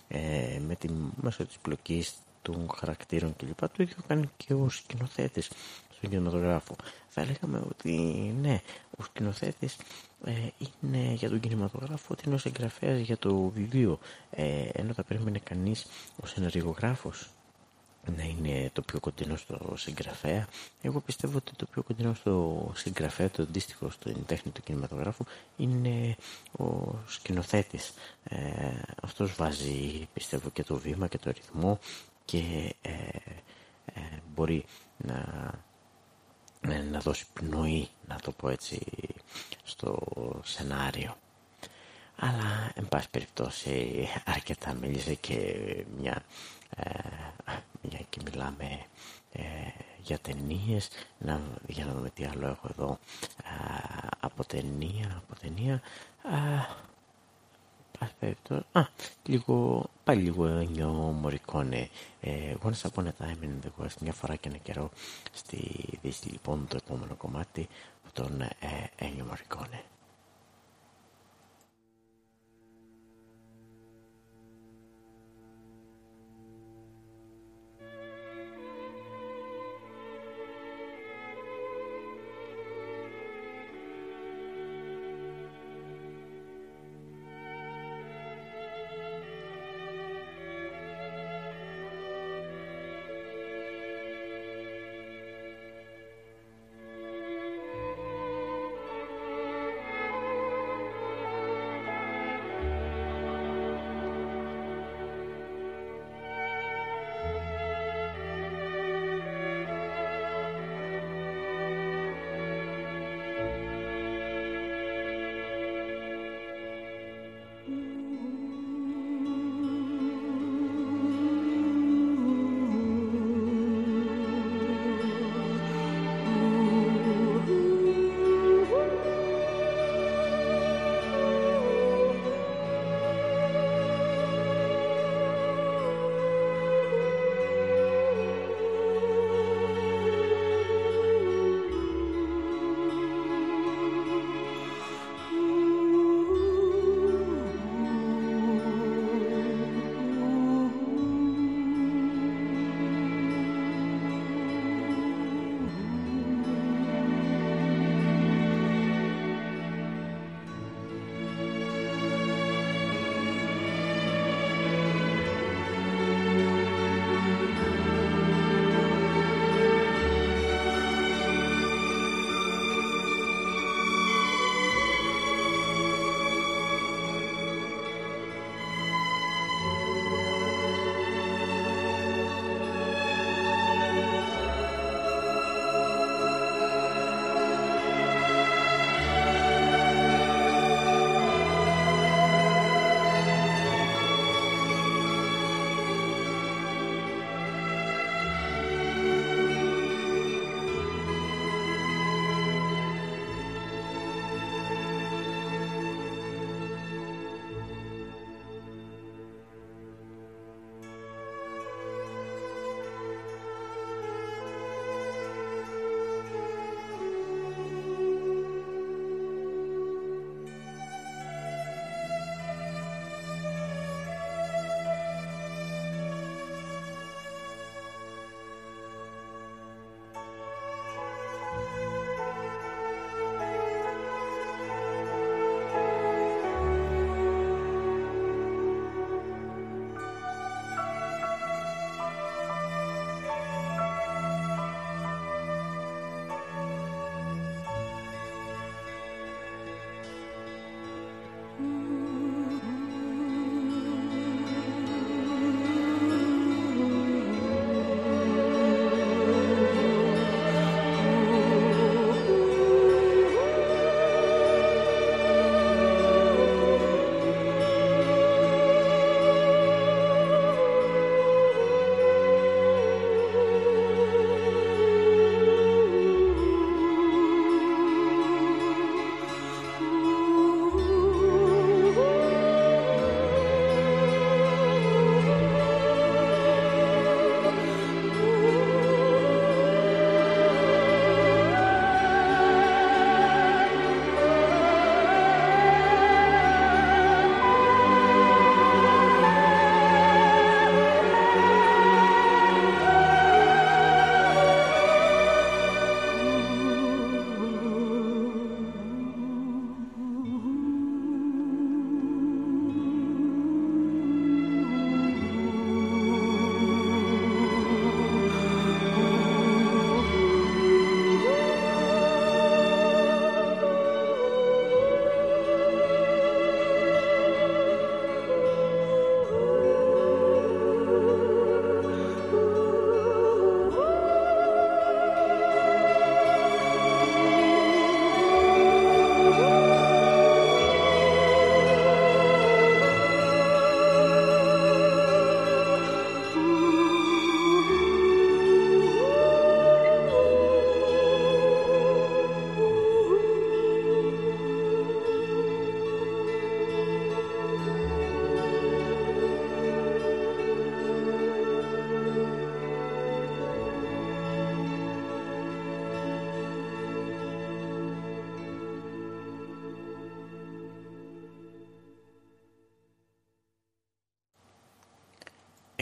ε, με τη, μέσω της πλοκής των χαρακτήρων κλπ. Το ίδιο κάνει και ο σκηνοθέτης στον κινηματογράφο. Θα λέγαμε ότι ναι, ο σκηνοθέτης ε, είναι για τον κινηματογράφο ότι είναι ο συγγραφέα για το βιβλίο. Ε, ενώ θα περίμενε κανείς ο σεναριογράφο να είναι το πιο κοντινό στο συγγραφέα. Εγώ πιστεύω ότι το πιο κοντινό στο συγγραφέα, το αντίστοιχο στην τέχνη του κινηματογράφου, είναι ο σκηνοθέτης. Ε, αυτός βάζει, πιστεύω, και το βήμα και το ρυθμό και ε, ε, μπορεί να, ε, να δώσει πνοή, να το πω έτσι, στο σενάριο. Αλλά, εν πάση περιπτώσει, αρκετά μίλησε και μια, μια και μιλάμε για ταινίες, για να δούμε τι άλλο έχω εδώ από ταινία, από ταινία. Α, λίγο, πάλι λίγο νιώ μορικόνε. Ε, once upon a time in the West, μια φορά και ένα καιρό στη Δύση, λοιπόν, το επόμενο κομμάτι από τον ε, Ένιο Μορικόνε.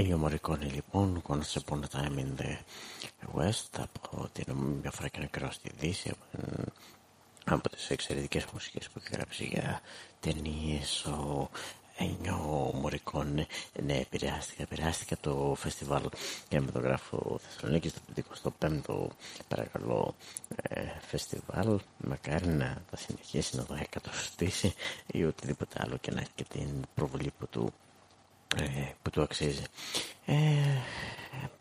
Ennio Morricone λοιπόν, Once Upon a Time in the West από την μια φορά και νεκρό στη Δύση από τις εξαιρετικές μουσικές που έχει γράψει για ταινίες. Ο Ένιο Μωρικόν ναι επηρεάστηκα, επηρεάστηκα το φεστιβάλ κινηματογράφου Θεσσαλονίκης το 55ο παρακαλώ ε, φεστιβάλ μακάρι να τα συνεχίσει να το εκατοστήσει ή οτιδήποτε άλλο και να έχει και την προβολή που του ε, που του αξίζει. Ε,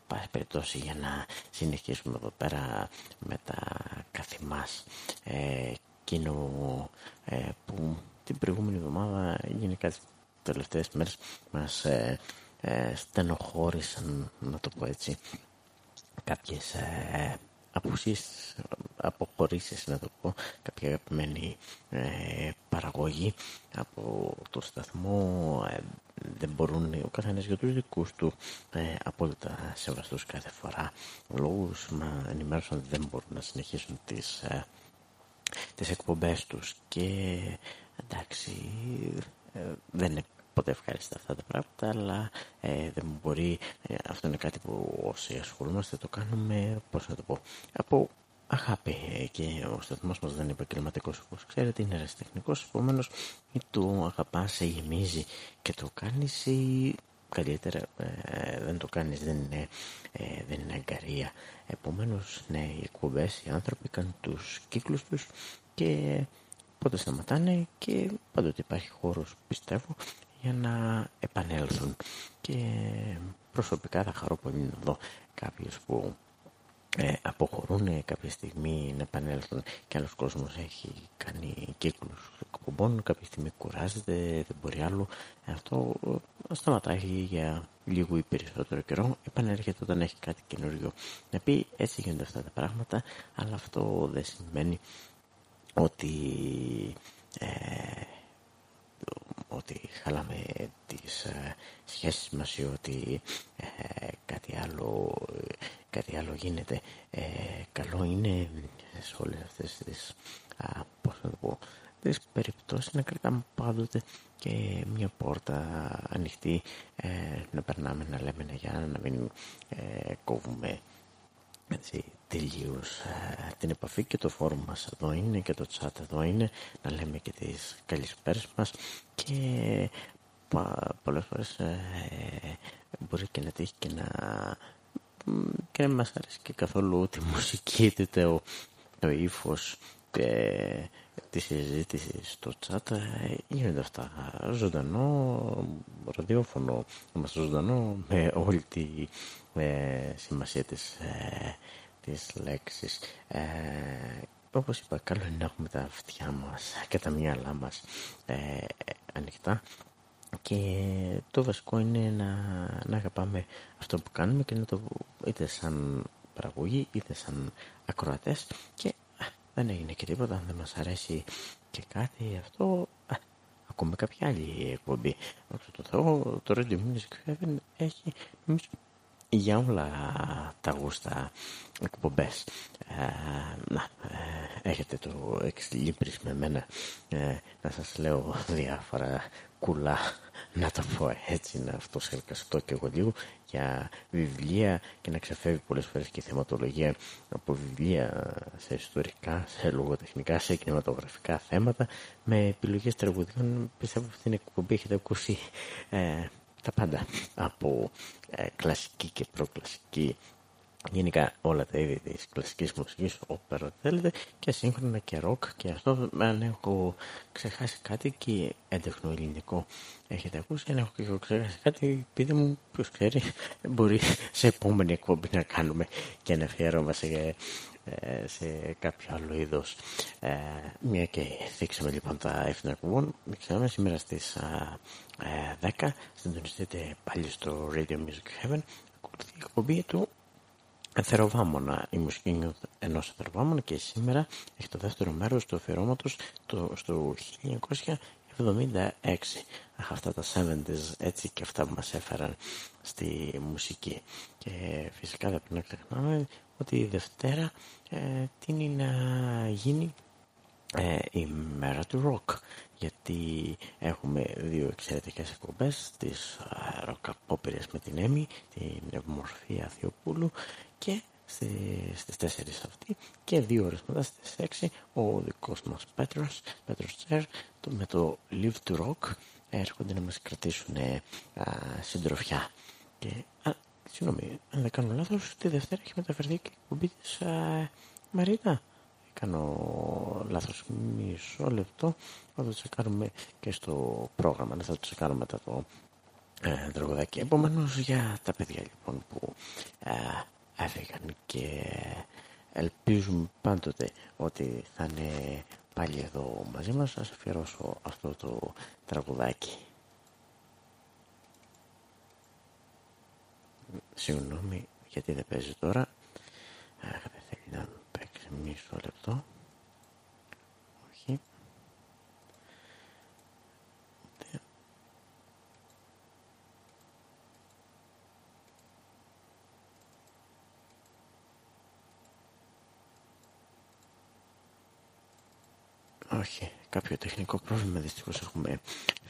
πάση περιπτώσει για να συνεχίσουμε εδώ πέρα με τα καθημάς ε, εκείνο ε, που την προηγούμενη εβδομάδα γενικά τις τελευταίες μέρες μας ε, ε, στενοχώρησαν να το πω έτσι κάποιες ε, απουσίες, αποχωρήσεις να το πω, κάποια αγαπημένη ε, παραγωγή από το σταθμό ε, δεν μπορούν ο καθένας για τους δικούς του ε, απόλυτα σεβαστούς κάθε φορά. Λόγους μα ενημέρωσαν ότι δεν μπορούν να συνεχίσουν τις, ε, τις εκπομπές τους. Και εντάξει ε, δεν είναι ποτέ ευχαριστά αυτά τα πράγματα, αλλά ε, δεν μπορεί, ε, αυτό είναι κάτι που όσοι ασχολούμαστε το κάνουμε, πώς να το πω, από αγάπη ε, και ο σταθμός μας δεν είναι επαγγελματικός όπως ξέρετε, είναι αεραστεχνικός, επομένως ή το αγαπάς, σε γεμίζει και το κάνεις ή καλύτερα ε, δεν το κάνεις, δεν είναι, ε, δεν είναι αγκαρία. Επομένως, ναι, οι εκπομπές, οι άνθρωποι κάνουν τους κύκλους τους και πότε σταματάνε και πάντοτε υπάρχει χώρος, πιστεύω, για να επανέλθουν. Και προσωπικά θα χαρώ πολύ να δω κάποιους που ε, αποχωρούν κάποια στιγμή να επανέλθουν. Και άλλος κόσμος έχει κάνει κύκλους εκπομπών κάποια στιγμή κουράζεται, δεν μπορεί άλλο. Αυτό ε, σταματάει για λίγο ή περισσότερο καιρό. Επανέρχεται όταν έχει κάτι καινούριο να πει. Έτσι γίνονται αυτά τα πράγματα. Αλλά αυτό δεν σημαίνει ότι ε, ότι χαλάμε τις ε, σχέσεις μας ή ότι ε, κάτι, άλλο, κάτι άλλο γίνεται. Ε, καλό είναι σε όλες αυτές τις, α, πώς να το πω, τις περιπτώσεις να κρατάμε πάντοτε και μια πόρτα ανοιχτή, ε, να περνάμε, να λέμε να για να μην κόβουμε έτσι, τελείως ε, την επαφή και το φόρουμ μας εδώ είναι και το chat εδώ είναι να λέμε και τις καλησπέρες μας και πα, πολλές φορές ε, μπορεί και να τύχει και να και να μας αρέσει και καθόλου τη μουσική το, το ύφος ε, τη συζήτηση στο chat ε, γίνονται αυτά. Ζωντανό ραδιόφωνο είμαστε ζωντανό με όλη τη ε, σημασία της, ε, της λέξης ε, όπως είπα καλό είναι να έχουμε τα αυτιά μας και τα μυαλά μας ε, ανοιχτά. Και το βασικό είναι να, να αγαπάμε αυτό που κάνουμε και να το είτε σαν παραγωγή είτε σαν ακροατές. Και δεν έγινε και τίποτα αν δεν μας αρέσει και κάτι αυτό α, ακούμε κάποια άλλη εκπομπή. Το Θεό το Radio Music Heaven έχει νομίζω για όλα τα γούστα εκπομπές. Ε, να, ε, έχετε το εξλίπρις με μένα. Ε, να σας λέω διάφορα κουλά να το πω έτσι να αυτό σελκαστώ και εγώ λίγο για βιβλία και να ξεφεύγει πολλές φορές και η θεματολογία από βιβλία σε ιστορικά, σε λογοτεχνικά, σε κινηματογραφικά θέματα με επιλογές τραγουδιών. Πιστεύω ότι την εκπομπή έχετε ακούσει ε, τα πάντα. Από ε, κλασική και προκλασική. Γενικά όλα τα είδη της κλασικής μουσικής όπερα θέλετε και σύγχρονα και ροκ και αυτό αν έχω ξεχάσει κάτι και έντεχνο ελληνικό έχετε ακούσει αν έχω και ξεχάσει κάτι πείτε μου ποιος ξέρει μπορεί σε επόμενη εκπομπή να κάνουμε και να αφιερώμαστε ε, σε κάποιο άλλο είδος. Ε, μια και θίξαμε λοιπόν τα έφηνα εκπομπών, ξέρουμε σήμερα στις ε, 10 συντονιστείτε πάλι στο Radio Music Heaven. Ακολουθεί η εκπομπή του Θεροβάμωνα, η μουσική ενός Θεροβάμωνα και σήμερα έχει το δεύτερο μέρος του αφιερώματος στο 1976. Αχ, αυτά τα 70s έτσι και αυτά που μας έφεραν στη μουσική. Και φυσικά δεν πρέπει να ξεχνάμε ότι η Δευτέρα ε, τίνει να γίνει ε, η μέρα του ροκ. Γιατί έχουμε δύο εξαιρετικές εκπομπές τις ε, ροκαπόπηρες με την Έμι την Ευμορφία Θεοπούλου και στις 4 αυτή και δύο ώρες μετά στις 6 ο δικός μας Πέτρος, Πέτρος Τσέρ το, με το Live to Rock έρχονται να μας κρατήσουν ε, α, συντροφιά. Και α, συγγνώμη, αν δεν κάνω λάθος τη Δευτέρα έχει μεταφερθεί και η εκπομπή της α, Μαρίτα. Κάνω λάθος. Μισό λεπτό. Θα το τσεκάρουμε και στο πρόγραμμα. Δεν θα το τσεκάρουμε μετά το ε, τραγουδάκι. Επομένως για τα παιδιά λοιπόν που ε, έφυγαν και ελπίζουμε πάντοτε ότι θα είναι πάλι εδώ μαζί μας σας αφιερώσω αυτό το τραγουδάκι συγγνώμη γιατί δεν παίζει τώρα. Αχ, δεν θέλει να παίξει μισό λεπτό. Όχι. Όχι, κάποιο τεχνικό πρόβλημα δυστυχώς έχουμε.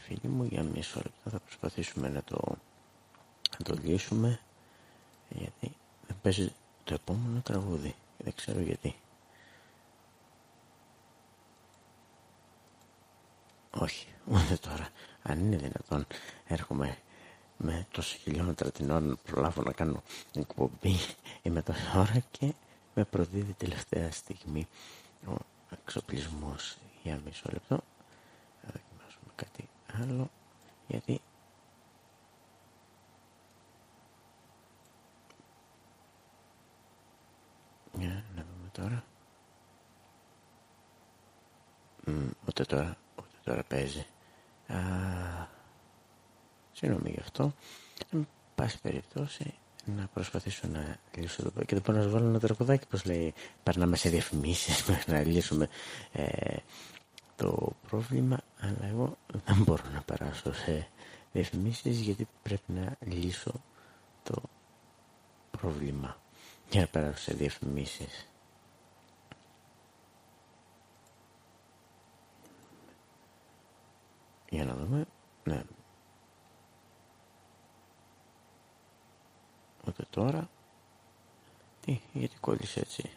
Φίλοι μου για μισό λεπτό θα προσπαθήσουμε να το, να το λύσουμε γιατί δεν παίζει το επόμενο τραγούδι. Δεν ξέρω γιατί. Όχι ούτε τώρα. Αν είναι δυνατόν έρχομαι με τόσα χιλιόμετρα την ώρα να προλάβω να κάνω εκπομπή. Ή με τόση ώρα και με προδίδει τελευταία στιγμή ο εξοπλισμός. Για μισό λεπτό. Θα δοκιμάσουμε κάτι άλλο γιατί για να δούμε τώρα. Μ, ούτε τώρα ούτε τώρα παίζει. Α, συγγνώμη γι' αυτό. Εν πάση περιπτώσει να προσπαθήσω να λύσω το και δεν μπορώ να σας βάλω ένα τραγουδάκι πως λέει περνάμε σε διαφημίσεις μέχρι να λύσουμε ε, το πρόβλημα αλλά εγώ δεν μπορώ να περάσω σε διαφημίσεις γιατί πρέπει να λύσω το πρόβλημα για να περάσω σε διαφημίσεις. Για να δούμε ναι. Ούτε τώρα τι γιατί κόλλησε έτσι.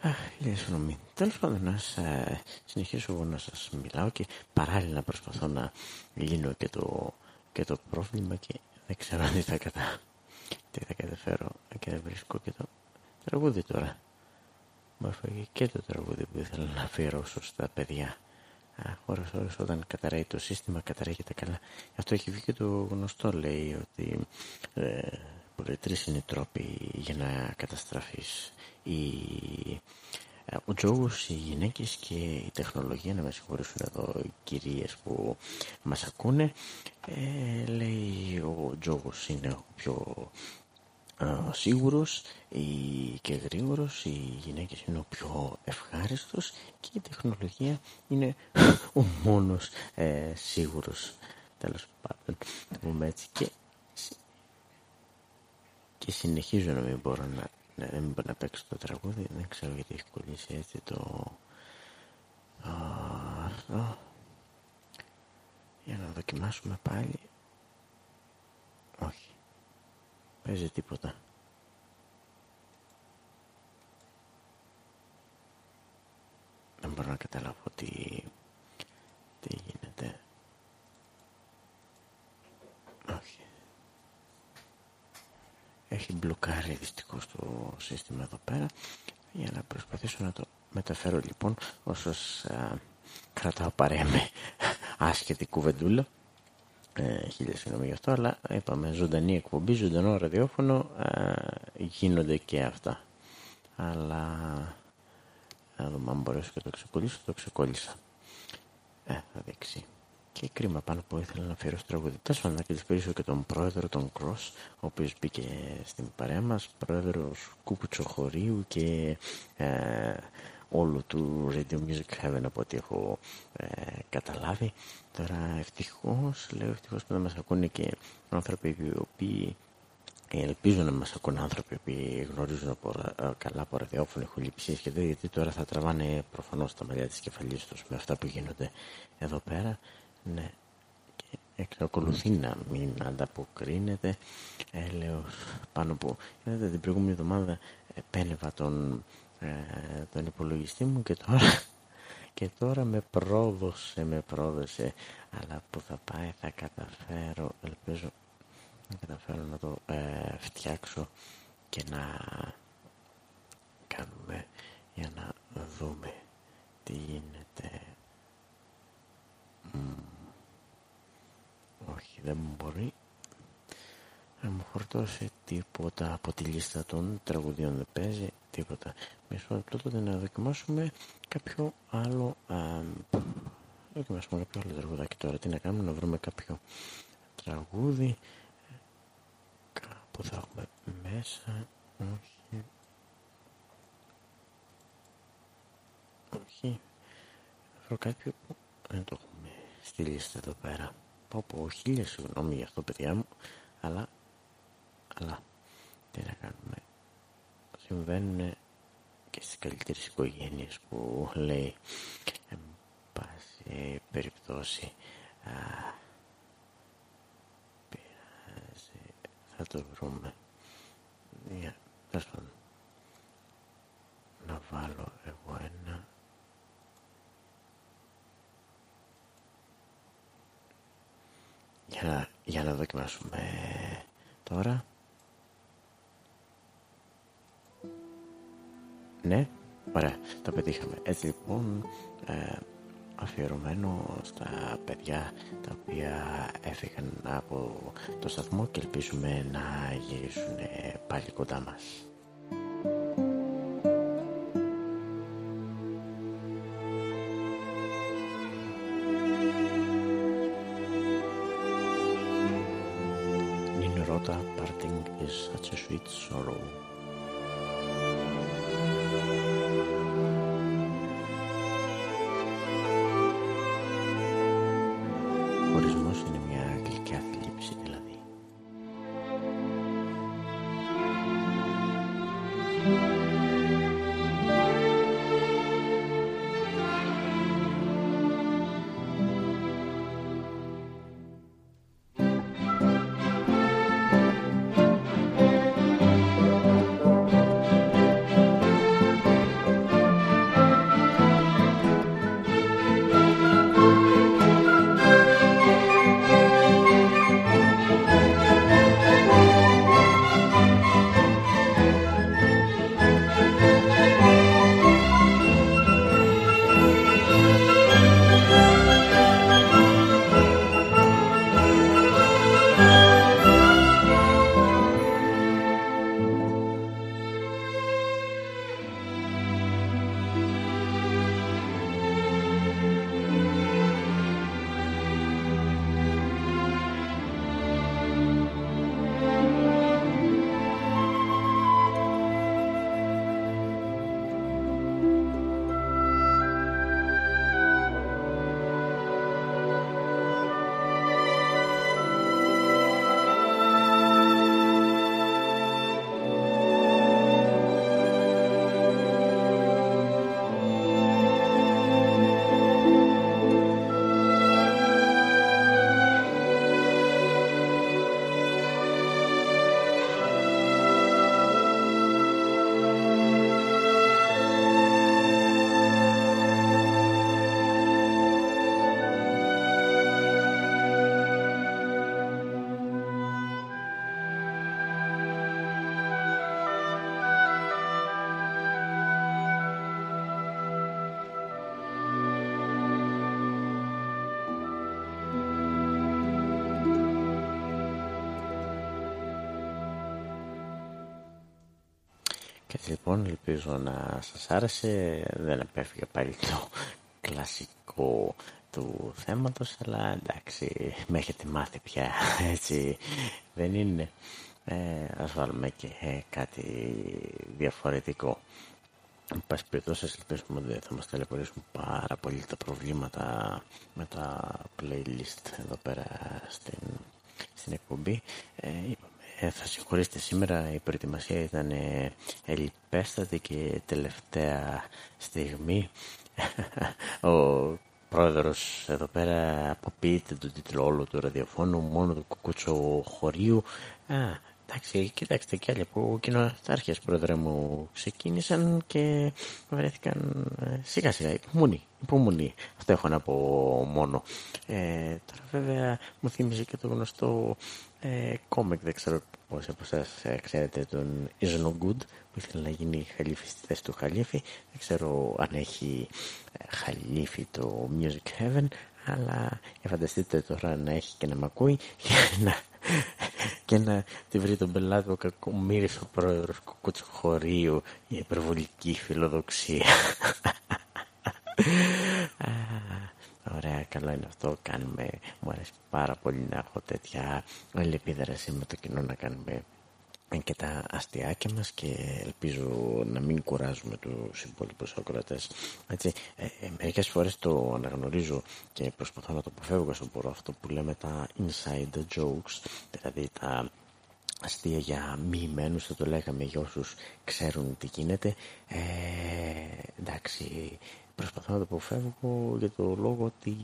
Αχ, κύριε συγγνώμη. Τέλος πάντων, να ε, συνεχίσω εγώ να σας μιλάω και παράλληλα να προσπαθώ να λύνω και το, και το πρόβλημα και δεν ξέρω αν θα, κατα... τι θα καταφέρω και δεν βρίσκω και το τραγούδι τώρα. Μου έφαγε και το τραγούδι που ήθελα να αφιερώσω στα παιδιά. Ώρες ώρες όταν καταραίει το σύστημα καταραίεται καλά. Αυτό έχει βγει και το γνωστό λέει ότι ε, τρεις είναι οι τρόποι για να καταστραφείς η, ο τζόγος, οι γυναίκες και η τεχνολογία να με συγχωρήσουν εδώ οι κυρίες που μας ακούνε. Ε, λέει ο τζόγος είναι ο πιο ε, σίγουρος η, και γρήγορος οι γυναίκες είναι ο πιο ευχάριστος και η τεχνολογία είναι ο μόνος ε, σίγουρος. Τέλος πάντων έτσι. Και και συνεχίζω να μην μπορώ να, να, μην μπορώ να παίξω το τραγούδι δεν ξέρω γιατί έχει κολλήσει έτσι το αυτό. Για να δοκιμάσουμε πάλι. Όχι. Παίζει τίποτα. Δεν μπορώ να καταλάβω τι, τι γίνεται. Όχι έχει μπλοκάρει δυστυχώς το σύστημα εδώ πέρα. Για να προσπαθήσω να το μεταφέρω λοιπόν όσο κρατάω παρέα με άσχετη κουβεντούλα. Ε, χίλια συγγνώμη γι' αυτό αλλά είπαμε ζωντανή εκπομπή, ζωντανό ραδιόφωνο ε, γίνονται και αυτά. Αλλά να δούμε αν μπορέσω και το ξεκολλήσω. Το ξεκόλλησα. Ε, θα δείξει και κρίμα πάνω που ήθελα να φέρω στο τραγούδι. Τέλος πάντων, να καλησπέρισω και τον πρόεδρο, τον Κρός, ο οποίος μπήκε στην παρέα μας, πρόεδρος Κουπουτσοχωρίου και ε, όλου του Radio Music Heaven από ό,τι έχω ε, καταλάβει. Τώρα ευτυχώς, λέω ευτυχώς που δεν μας ακούνε και άνθρωποι οι οποίοι ελπίζω να μας ακούν άνθρωποι που γνωρίζουν από, ε, καλά από ραδιόφωνο, ηχοληψίες και τέτοια, γιατί τώρα θα τραβάνε προφανώς τα μαλλιά της κεφαλής τους με αυτά που γίνονται εδώ πέρα. Ναι, και εξακολουθεί να μην ανταποκρίνεται έλεος πάνω που είδατε την προηγούμενη εβδομάδα επένευα τον, ε, τον υπολογιστή μου και τώρα και τώρα με πρόδωσε, με πρόδωσε. Αλλά που θα πάει θα καταφέρω ελπίζω να καταφέρω να το ε, φτιάξω και να κάνουμε για να δούμε τι γίνεται. Μ, όχι δεν μου μπορεί. Να μου φορτώσει τίποτα από τη λίστα των τραγουδιών δεν παίζει τίποτα. Μισό λεπτό τότε να δοκιμάσουμε κάποιο άλλο α, δοκιμάσουμε κάποιο άλλο τραγουδάκι τώρα. Τι να κάνουμε να βρούμε κάποιο τραγούδι. Κάπου θα έχουμε μέσα. Όχι. Όχι. Θα βρω κάποιο που δεν το έχουμε στη λίστα εδώ πέρα. Πω πω χίλια συγγνώμη για αυτό παιδιά μου. Αλλά αλλά τι να κάνουμε. Συμβαίνουν και στις καλύτερες οικογένειες που λέει. Εν πάση περιπτώσει α, πειράζει. Θα το βρούμε. Για τέλος πάντων. Να βάλω εγώ ένα για να, για να δοκιμάσουμε τώρα ναι ωραία το πετύχαμε έτσι λοιπόν ε, αφιερωμένο στα παιδιά τα οποία έφυγαν από το σταθμό και ελπίζουμε να γυρίσουν πάλι κοντά μας. Λοιπόν ελπίζω να σας άρεσε, δεν απέφυγε πάλι το κλασικό του θέματος, αλλά εντάξει, με έχετε μάθει πια, έτσι δεν είναι. Ε, ας βάλουμε και ε, κάτι διαφορετικό. Εν πάση περιπτώσει, σας ελπίζουμε ότι δεν θα μας ταλαιπωρήσουν πάρα πολύ τα προβλήματα με τα playlist εδώ πέρα στην, στην εκπομπή. Ε, είπαμε, ε, θα συγχωρήσετε σήμερα η προετοιμασία ήταν ε, ελιπέστατη και τελευταία στιγμή. Ο πρόεδρος εδώ πέρα αποποιείται τον τίτλο όλου του ραδιοφώνου μόνο του κουκούτσο χωρίου Α, εντάξει, κοιτάξτε κι άλλοι που κοινοτάρχες πρόεδρε μου ξεκίνησαν και βρέθηκαν ε, σιγά σιγά υπομονή, υπομονή αυτό έχω να πω μόνο. Ε, τώρα βέβαια μου θύμιζε και το γνωστό ε, κόμικ, δεν ξέρω πώς από εσάς ε, ξέρετε τον Is No Good που ήθελε να γίνει χαλίφης στη θέση του χαλίφη. Δεν ξέρω αν έχει ε, χαλίφη το Music Heaven αλλά ε, φανταστείτε τώρα να έχει και να μ' ακούει και να, και να τη βρει τον πελάτη ο κακομύρης ο πρόεδρος κουκουτσοχωρίου για υπερβολική φιλοδοξία. Α, Ωραία, καλό είναι αυτό. Κάνουμε, μου αρέσει πάρα πολύ να έχω τέτοια αλληλεπίδραση με το κοινό να κάνουμε και τα αστιάκια μας και ελπίζω να μην κουράζουμε τους υπόλοιπους ακροατές. Έτσι, ε, ε, μερικές φορές το αναγνωρίζω και προσπαθώ να το αποφεύγω όσο μπορώ αυτό που λέμε τα inside jokes, δηλαδή τα αστεία για μοιημένους, θα το λέγαμε για όσους ξέρουν τι γίνεται. Ε, εντάξει, προσπαθώ να το αποφεύγω για το λόγο ότι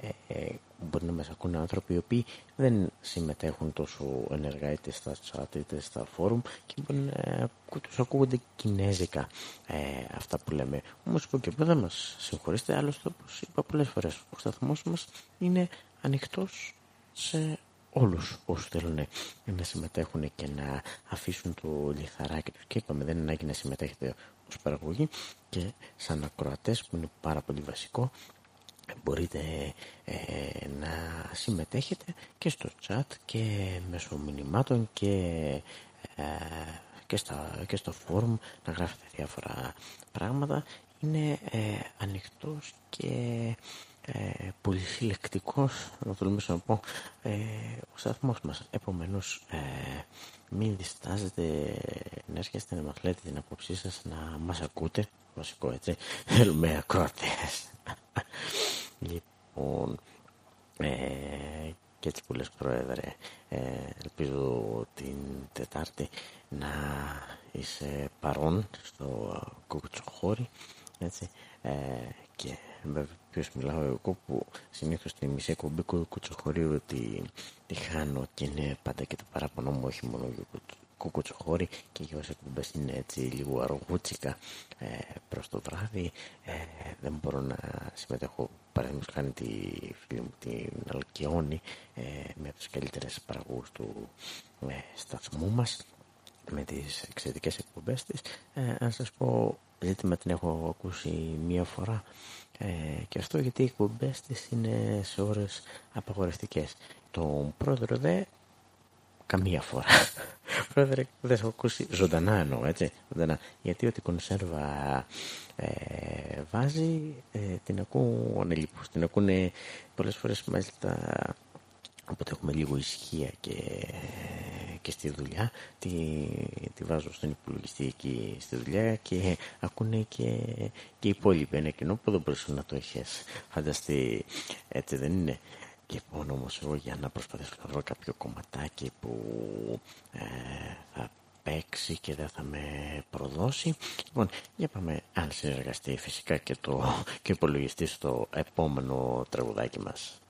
ε, ε, μπορεί να μας ακούνε άνθρωποι οι οποίοι δεν συμμετέχουν τόσο ενεργά είτε στα chat είτε στα forum και μπορεί να ε, τους ακούγονται κινέζικα ε, αυτά που λέμε. Όμως που και εδώ δεν μας συγχωρήσετε, άλλωστε όπως είπα πολλές φορές, ο σταθμός μας είναι ανοιχτός σε όλους όσους θέλουν να συμμετέχουν και να αφήσουν το λιθαράκι τους και είπαμε δεν είναι ανάγκη να συμμετέχετε ως παραγωγή και σαν ακροατές που είναι πάρα πολύ βασικό μπορείτε ε, να συμμετέχετε και στο chat και μέσω μηνυμάτων και, ε, και, στα, και στο forum να γράφετε διάφορα πράγματα. Είναι ε, ανοιχτός και ε, πολυσυλλεκτικός να τολμήσω να πω. Ε, ο σταθμός μας επομένως ε, μην διστάζετε να έρχεστε να μας λέτε την απόψή σας να μας ακούτε. Βασικό έτσι. Θέλουμε ακροατές. Λοιπόν ε, και έτσι που λες πρόεδρε ε, ελπίζω την Τετάρτη να είσαι παρόν στο κουκουτσοχώρι έτσι ε, και με ποιος μιλάω εγώ που συνήθως στη μισή εκπομπή κουτσοχωρίου τη, τη χάνω και είναι πάντα και το παράπονο μου όχι μόνο για κουκουτσοχώρη και για όσες εκπομπές είναι έτσι λίγο αργούτσικα ε, προς το βράδυ ε, δεν μπορώ να συμμετέχω. Παραδείγματος κάνει τη φίλη μου την Αλκιόνη ε, με από τους καλύτερες παραγωγούς του ε, σταθμού μας με τις εξαιρετικές εκπομπές της. Ε, αν σας πω ζήτημα την έχω ακούσει μία φορά ε, και αυτό γιατί οι εκπομπές της είναι σε ώρες απαγορευτικές. Τον πρόεδρο δε καμία φορά. πρόεδρε δεν έχω ακούσει ζωντανά εννοώ έτσι. Ζωντανά. Γιατί ό,τι κονσέρβα ε, βάζει ε, την ακούω ανελίπως. Την ακούνε πολλές φορές μάλιστα Οπότε έχουμε λίγο ισχύα και, και στη δουλειά. Τη, τη βάζω στον υπολογιστή εκεί στη δουλειά και ακούνε και, και οι υπόλοιποι. Ένα κοινό που δεν μπορούσε να το έχεις φανταστεί. Έτσι δεν είναι. Λοιπόν όμως εγώ για να προσπαθήσω να βρω κάποιο κομματάκι που ε, θα παίξει και δεν θα με προδώσει. Λοιπόν, για πάμε αν συνεργαστεί φυσικά και το και υπολογιστής στο επόμενο τραγουδάκι μας.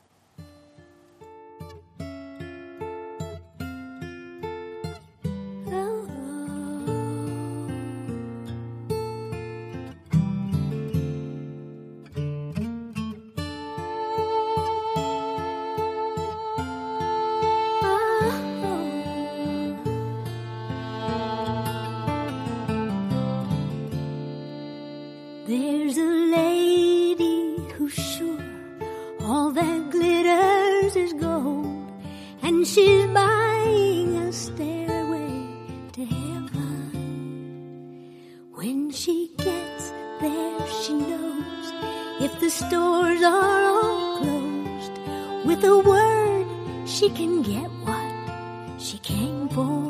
There's a lady who's sure all that glitters is gold, and she's buying a stairway to heaven. When she gets there, she knows if the stores are all closed, with a word, she can get what she came for.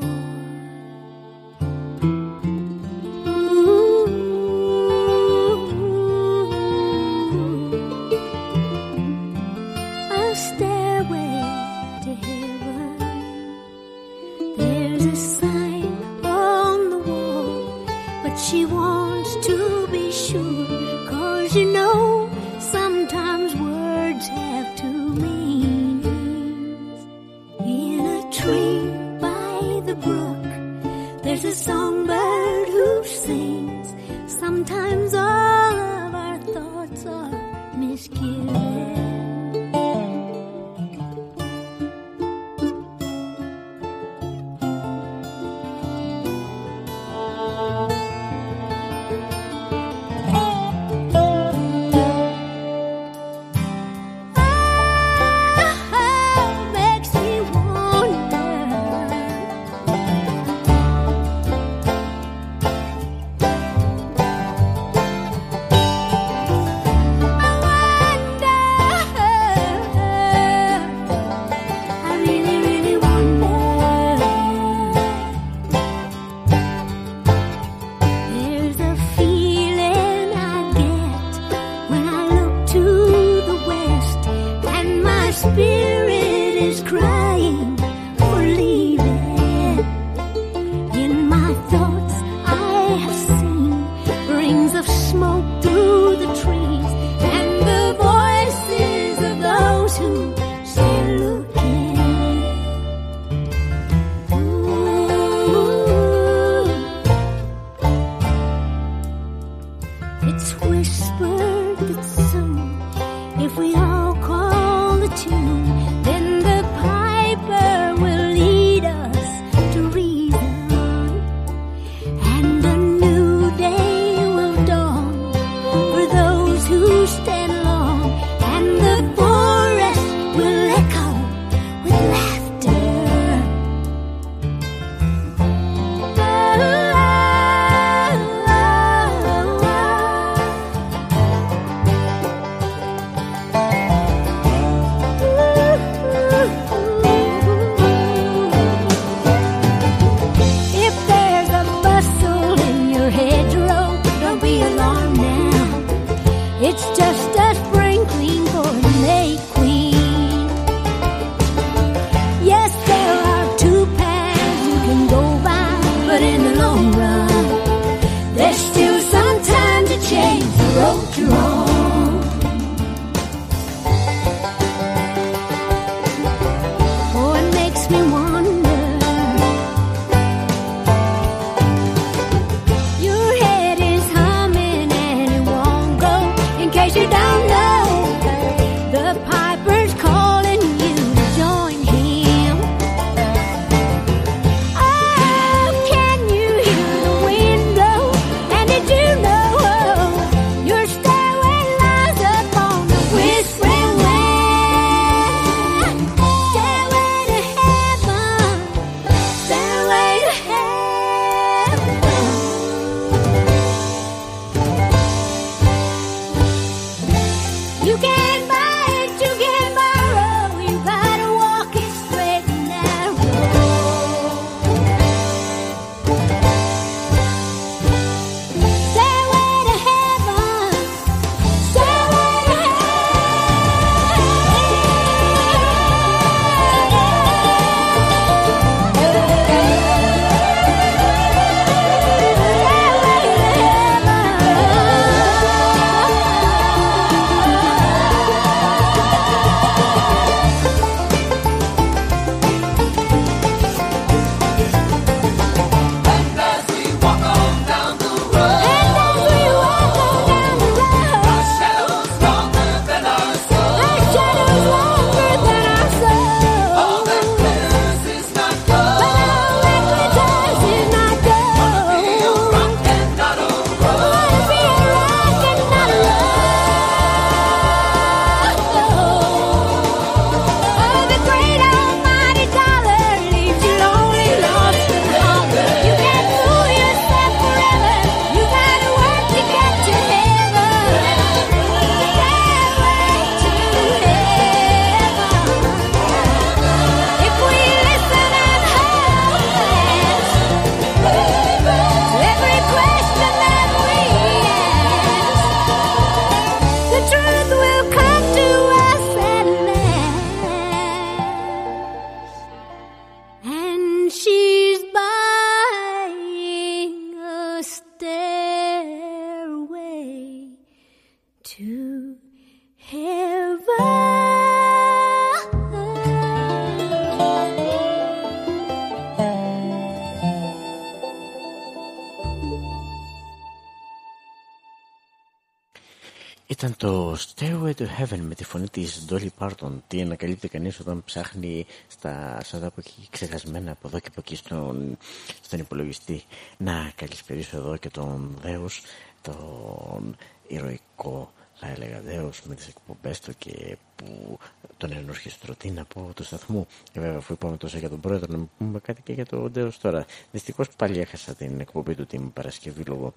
Heaven με τη φωνή της Dolly Parton. Τι ανακαλύπτει κανείς όταν ψάχνει στα σώδα που έχει ξεχασμένα από εδώ και από εκεί στον, στον υπολογιστή. Να καλησπερίσω εδώ και τον Δέους, τον ηρωικό θα έλεγα Δέος με τις εκπομπές του και που τον ενορχιστρωτή να πω του σταθμού. Και βέβαια αφού είπαμε τόσο για τον πρόεδρο να πούμε κάτι και για τον Δέος τώρα. Δυστυχώς πάλι έχασα την εκπομπή του την Παρασκευή λόγω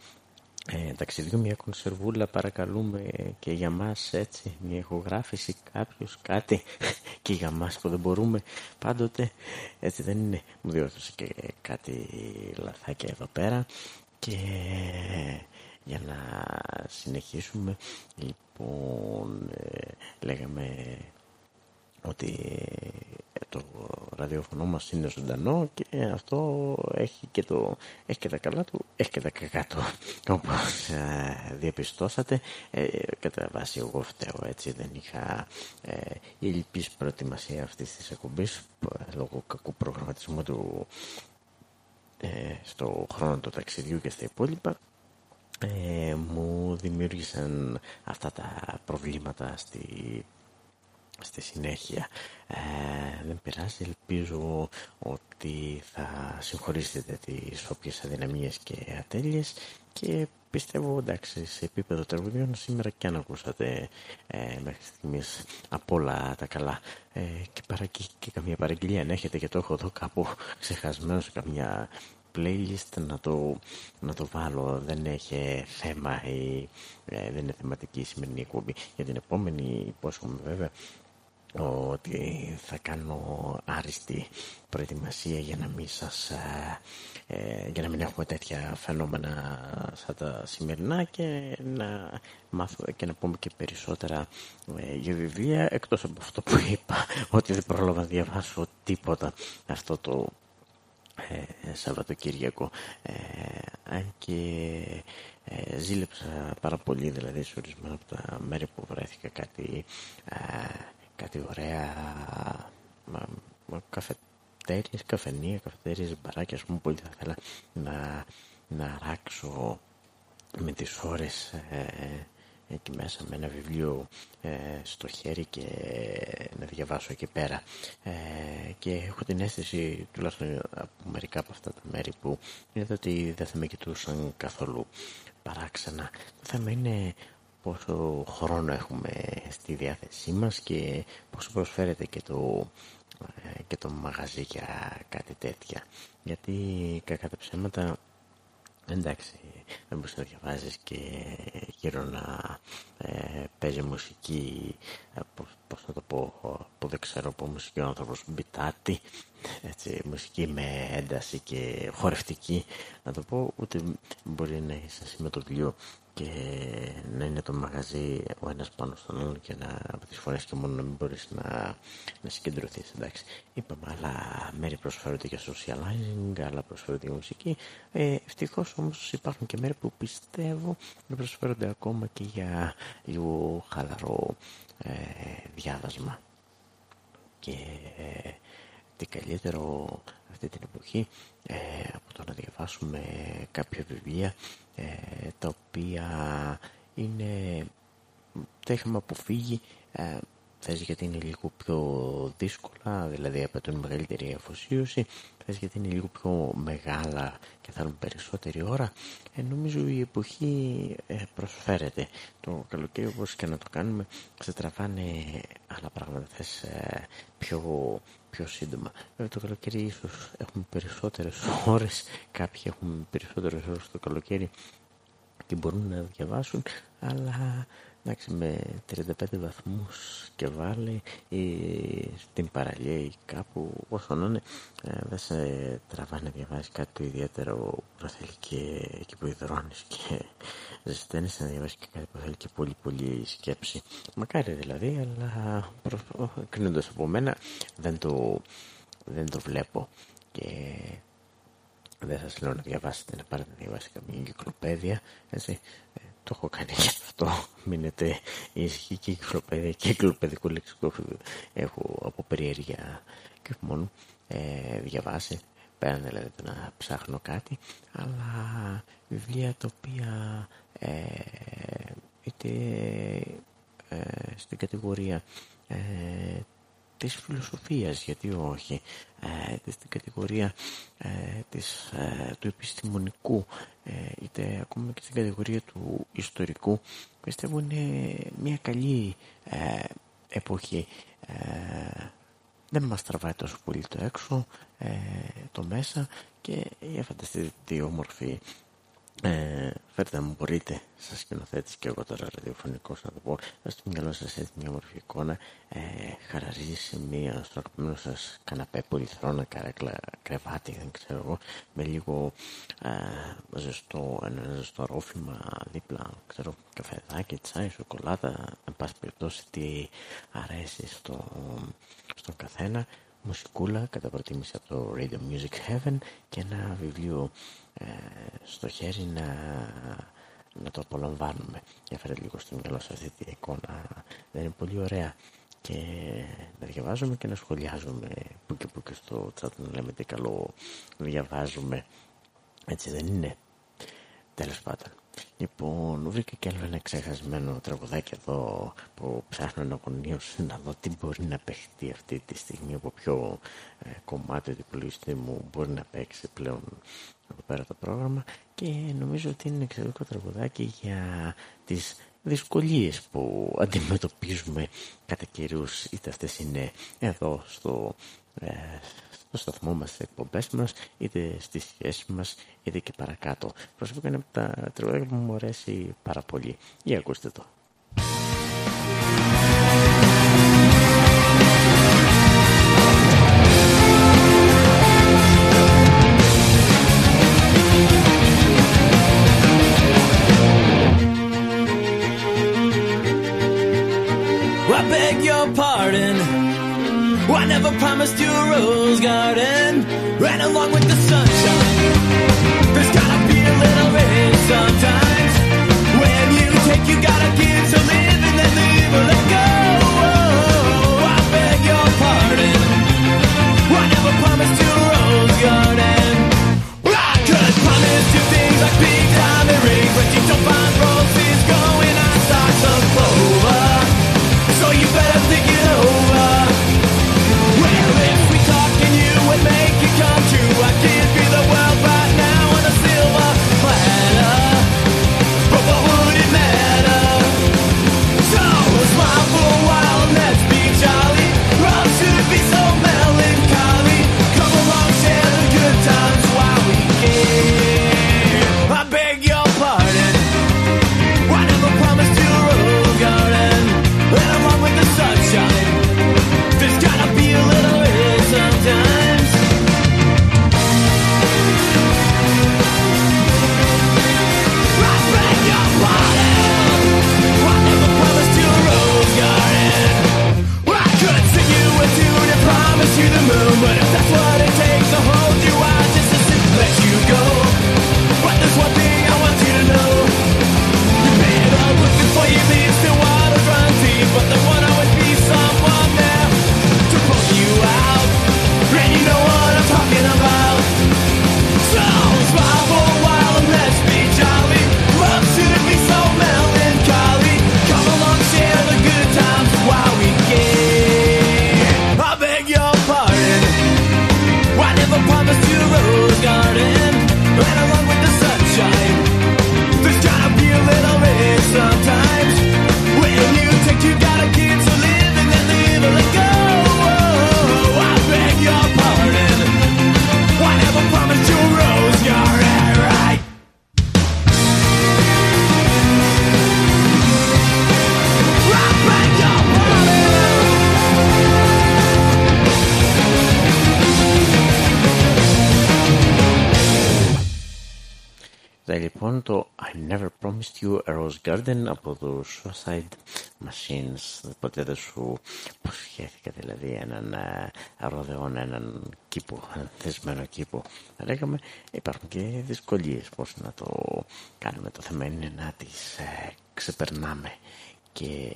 ε, ταξιδιού μια κονσερβούλα παρακαλούμε και για μας έτσι μια ηχογράφηση κάποιος κάτι και για μας που δεν μπορούμε πάντοτε έτσι δεν είναι. Μου διόρθωσε και κάτι λαθάκια εδώ πέρα. Και για να συνεχίσουμε λοιπόν ε, λέγαμε ότι το ραδιοφωνό μας είναι ζωντανό και αυτό έχει και, το, έχει και τα καλά του, έχει και τα κακά του. Όπως ε, διαπιστώσατε, ε, κατά βάση εγώ φταίω έτσι, δεν είχα ε, η προετοιμασία αυτής της εκπομπής ε, λόγω κακού προγραμματισμού του ε, στο χρόνο του ταξιδιού και στα υπόλοιπα ε, μου δημιούργησαν αυτά τα προβλήματα στη στη συνέχεια. Ε, δεν πειράζει, ελπίζω ότι θα συγχωρήσετε τις όποιες αδυναμίες και ατέλειες και πιστεύω εντάξει σε επίπεδο τραγουδιών σήμερα και αν ακούσατε ε, μέχρι στιγμής από όλα τα καλά. Ε, και, παρά, και, και, καμία παραγγελία αν έχετε και το έχω εδώ κάπου ξεχασμένος σε καμιά playlist να το, να το βάλω. Δεν έχει θέμα ή ε, δεν είναι θεματική η σημερινή εκπομπή. Για την επόμενη υπόσχομαι βέβαια ότι θα κάνω άριστη προετοιμασία για να μην σας ε, ε, για να μην έχουμε τέτοια φαινόμενα σαν τα σημερινά και να μάθω και να πούμε και περισσότερα ε, για βιβλία εκτός από αυτό που είπα ότι δεν πρόλαβα να διαβάσω τίποτα αυτό το ε, Σαββατοκύριακο. Ε, αν και ε, ζήλεψα πάρα πολύ δηλαδή σε ορισμένα από τα μέρη που βρέθηκα κάτι κάτι ωραία. Μα, μα, καφετέριες, καφενεία, καφετέριες, μπαράκια, ας πούμε, πολύ θα ήθελα να, να ράξω με τις ώρες ε, εκεί μέσα με ένα βιβλίο ε, στο χέρι και να διαβάσω εκεί πέρα. Ε, και έχω την αίσθηση τουλάχιστον από μερικά από αυτά τα μέρη που είναι ότι δεν θα με κοιτούσαν καθόλου παράξενα. Το θέμα είναι πόσο χρόνο έχουμε στη διάθεσή μας και πόσο προσφέρεται και το, ε, και το μαγαζί για κάτι τέτοια. Γιατί κακά τα ψέματα εντάξει δεν μπορείς να διαβάζεις και γύρω να ε, παίζει μουσική ε, πώς, να το πω που δεν ξέρω από μουσική ο άνθρωπος μπιτάτη έτσι, μουσική με ένταση και χορευτική να το πω ούτε μπορεί να είσαι με το βιβλίο και να είναι το μαγαζί ο ένας πάνω στον άλλον και να, από τις φορές και μόνο να μην μπορείς να, να συγκεντρωθείς εντάξει. Είπαμε άλλα μέρη προσφέρονται για socializing άλλα προσφέρονται για μουσική. Ε, ευτυχώς όμως υπάρχουν και μέρη που πιστεύω να προσφέρονται ακόμα και για λίγο χαλαρό ε, διάβασμα. Και ε, τι καλύτερο αυτή την εποχή ε, από το να διαβάσουμε κάποια βιβλία ε, τα οποία είναι τα είχαμε αποφύγει ε, θες γιατί είναι λίγο πιο δύσκολα δηλαδή απαιτούν μεγαλύτερη αφοσίωση. Θες γιατί είναι λίγο πιο μεγάλα και θέλουν περισσότερη ώρα. Ε, νομίζω η εποχή ε, προσφέρεται. Το καλοκαίρι όπως και να το κάνουμε ξετραβάνε άλλα πράγματα. Θες ε, πιο, πιο σύντομα. Βέβαια το καλοκαίρι ίσως έχουμε περισσότερες ώρες. Κάποιοι έχουν περισσότερες ώρες το καλοκαίρι και μπορούν να διαβάσουν αλλά εντάξει, με 35 βαθμούς και βάλει ή στην παραλία ή κάπου όσο να είναι ε, δεν σε τραβάνε να διαβάζει κάτι το ιδιαίτερο που θέλει και εκεί που υδρώνεις και ζεσταίνεις να διαβάσεις και κάτι που θέλει και πολύ πολύ σκέψη μακάρι δηλαδή αλλά προ... κρίνοντας από μένα δεν το, δεν το βλέπω και δεν σας λέω να διαβάσετε, να πάρετε να διαβάσετε καμία εγκυκλοπαίδεια, έτσι. Ε, το έχω κάνει γι' αυτό. Μείνετε ήσυχοι και εγκυκλοπαίδεια και εγκυκλοπαιδικό λεξικό έχω από περιέργεια και μόνο ε, διαβάσει. Πέραν δηλαδή το να ψάχνω κάτι, αλλά βιβλία τα οποία ε, είτε ε, στην κατηγορία ε, της φιλοσοφίας, γιατί όχι, ε, είτε στην κατηγορία ε, της, ε, του επιστημονικού, ε, είτε ακόμα και στην κατηγορία του ιστορικού, πιστεύω είναι μια καλή ε, εποχή. Ε, δεν μας τραβάει τόσο πολύ το έξω, ε, το μέσα και για φανταστείτε τι όμορφη ε, φέρτε να μου μπορείτε. Σαν σκηνοθέτης και εγώ τώρα ραδιοφωνικός να το πω. Να στο μυαλό σας έτσι μια όμορφη εικόνα. Ε, χαραζίζει σε μία στο αγαπημένο σας καναπέ πολυθρόνα καρέκλα κρεβάτι δεν ξέρω εγώ με λίγο ε, ζεστό, ένα ζεστό ρόφημα δίπλα ξέρω καφεδάκι, τσάι, σοκολάτα. Εν πάση περιπτώσει τι αρέσει στο, στον καθένα. Μουσικούλα κατά προτίμηση από το Radio Music Heaven και ένα βιβλίο ε, στο χέρι να, να το απολαμβάνουμε. Για φέρετε λίγο στο μυαλό σας αυτή την εικόνα. Δεν είναι πολύ ωραία και να διαβάζουμε και να σχολιάζουμε που και που και στο chat να λέμε τι καλό διαβάζουμε. Έτσι δεν είναι. Τέλος πάντων. Λοιπόν, βρήκα και άλλο ένα ξεχασμένο τραγουδάκι εδώ που ψάχνω να να δω τι μπορεί να παιχτεί αυτή τη στιγμή από ποιο ε, κομμάτι του υπολογιστή μου μπορεί να παίξει πλέον εδώ πέρα το πρόγραμμα και νομίζω ότι είναι εξαιρετικό τραγουδάκι για τις δυσκολίες που αντιμετωπίζουμε κατά καιρούς είτε αυτές είναι εδώ στο, ε, στο σταθμό μας, στις εκπομπές μας είτε στις σχέσεις μας είτε και παρακάτω. Προσωπικά είναι από τα τραγουδάκια που μου αρέσει πάρα πολύ. Για ακούστε το promised you a rose garden από το Suicide Machines. Ποτέ δεν σου προσχέθηκα δηλαδή έναν ε, ροδεόν, έναν κήπο, έναν θεσμένο κήπο. Θα λέγαμε υπάρχουν και δυσκολίες πώς να το κάνουμε. Το θέμα είναι να τις ε, ξεπερνάμε και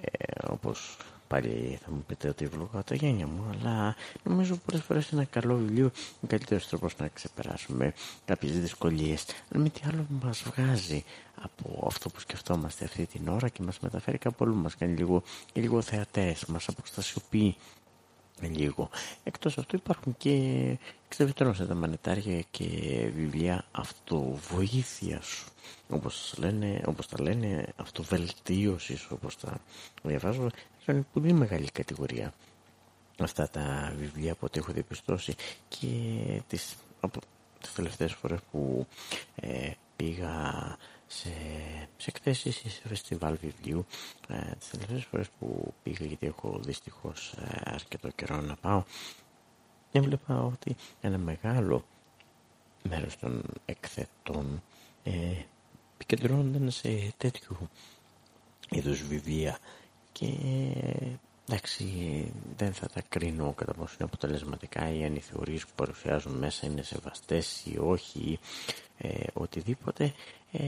ε, όπως πάλι θα μου πείτε ότι βλογάω τα γένια μου, αλλά νομίζω πολλές φορές ένα καλό βιβλίο είναι ο καλύτερος τρόπος να ξεπεράσουμε κάποιες δυσκολίες. Αν μη τι άλλο μας βγάζει από αυτό που σκεφτόμαστε αυτή την ώρα και μας μεταφέρει κάπου αλλού, μας κάνει λίγο, λίγο θεατές, μας αποστασιοποιεί λίγο. Εκτός αυτού υπάρχουν και σε τα μανετάρια και βιβλία αυτοβοήθειας όπως, λένε, όπως τα λένε αυτοβελτίωσης όπως τα διαβάζω είναι πολύ μεγάλη κατηγορία αυτά τα βιβλία που έχω διαπιστώσει και τις, από τις τελευταίες φορές που ε, πήγα σε, σε εκθέσεις ή σε φεστιβάλ βιβλίου ε, τις τελευταίες φορές που πήγα γιατί έχω δυστυχώς ε, αρκετό καιρό να πάω έβλεπα ότι ένα μεγάλο μέρος των εκθετών ε, επικεντρώνονταν σε τέτοιου είδους βιβλία και εντάξει δεν θα τα κρίνω κατά πόσο είναι αποτελεσματικά ή αν οι θεωρίες που παρουσιάζουν μέσα είναι σεβαστές ή όχι ε, οτιδήποτε. Ε,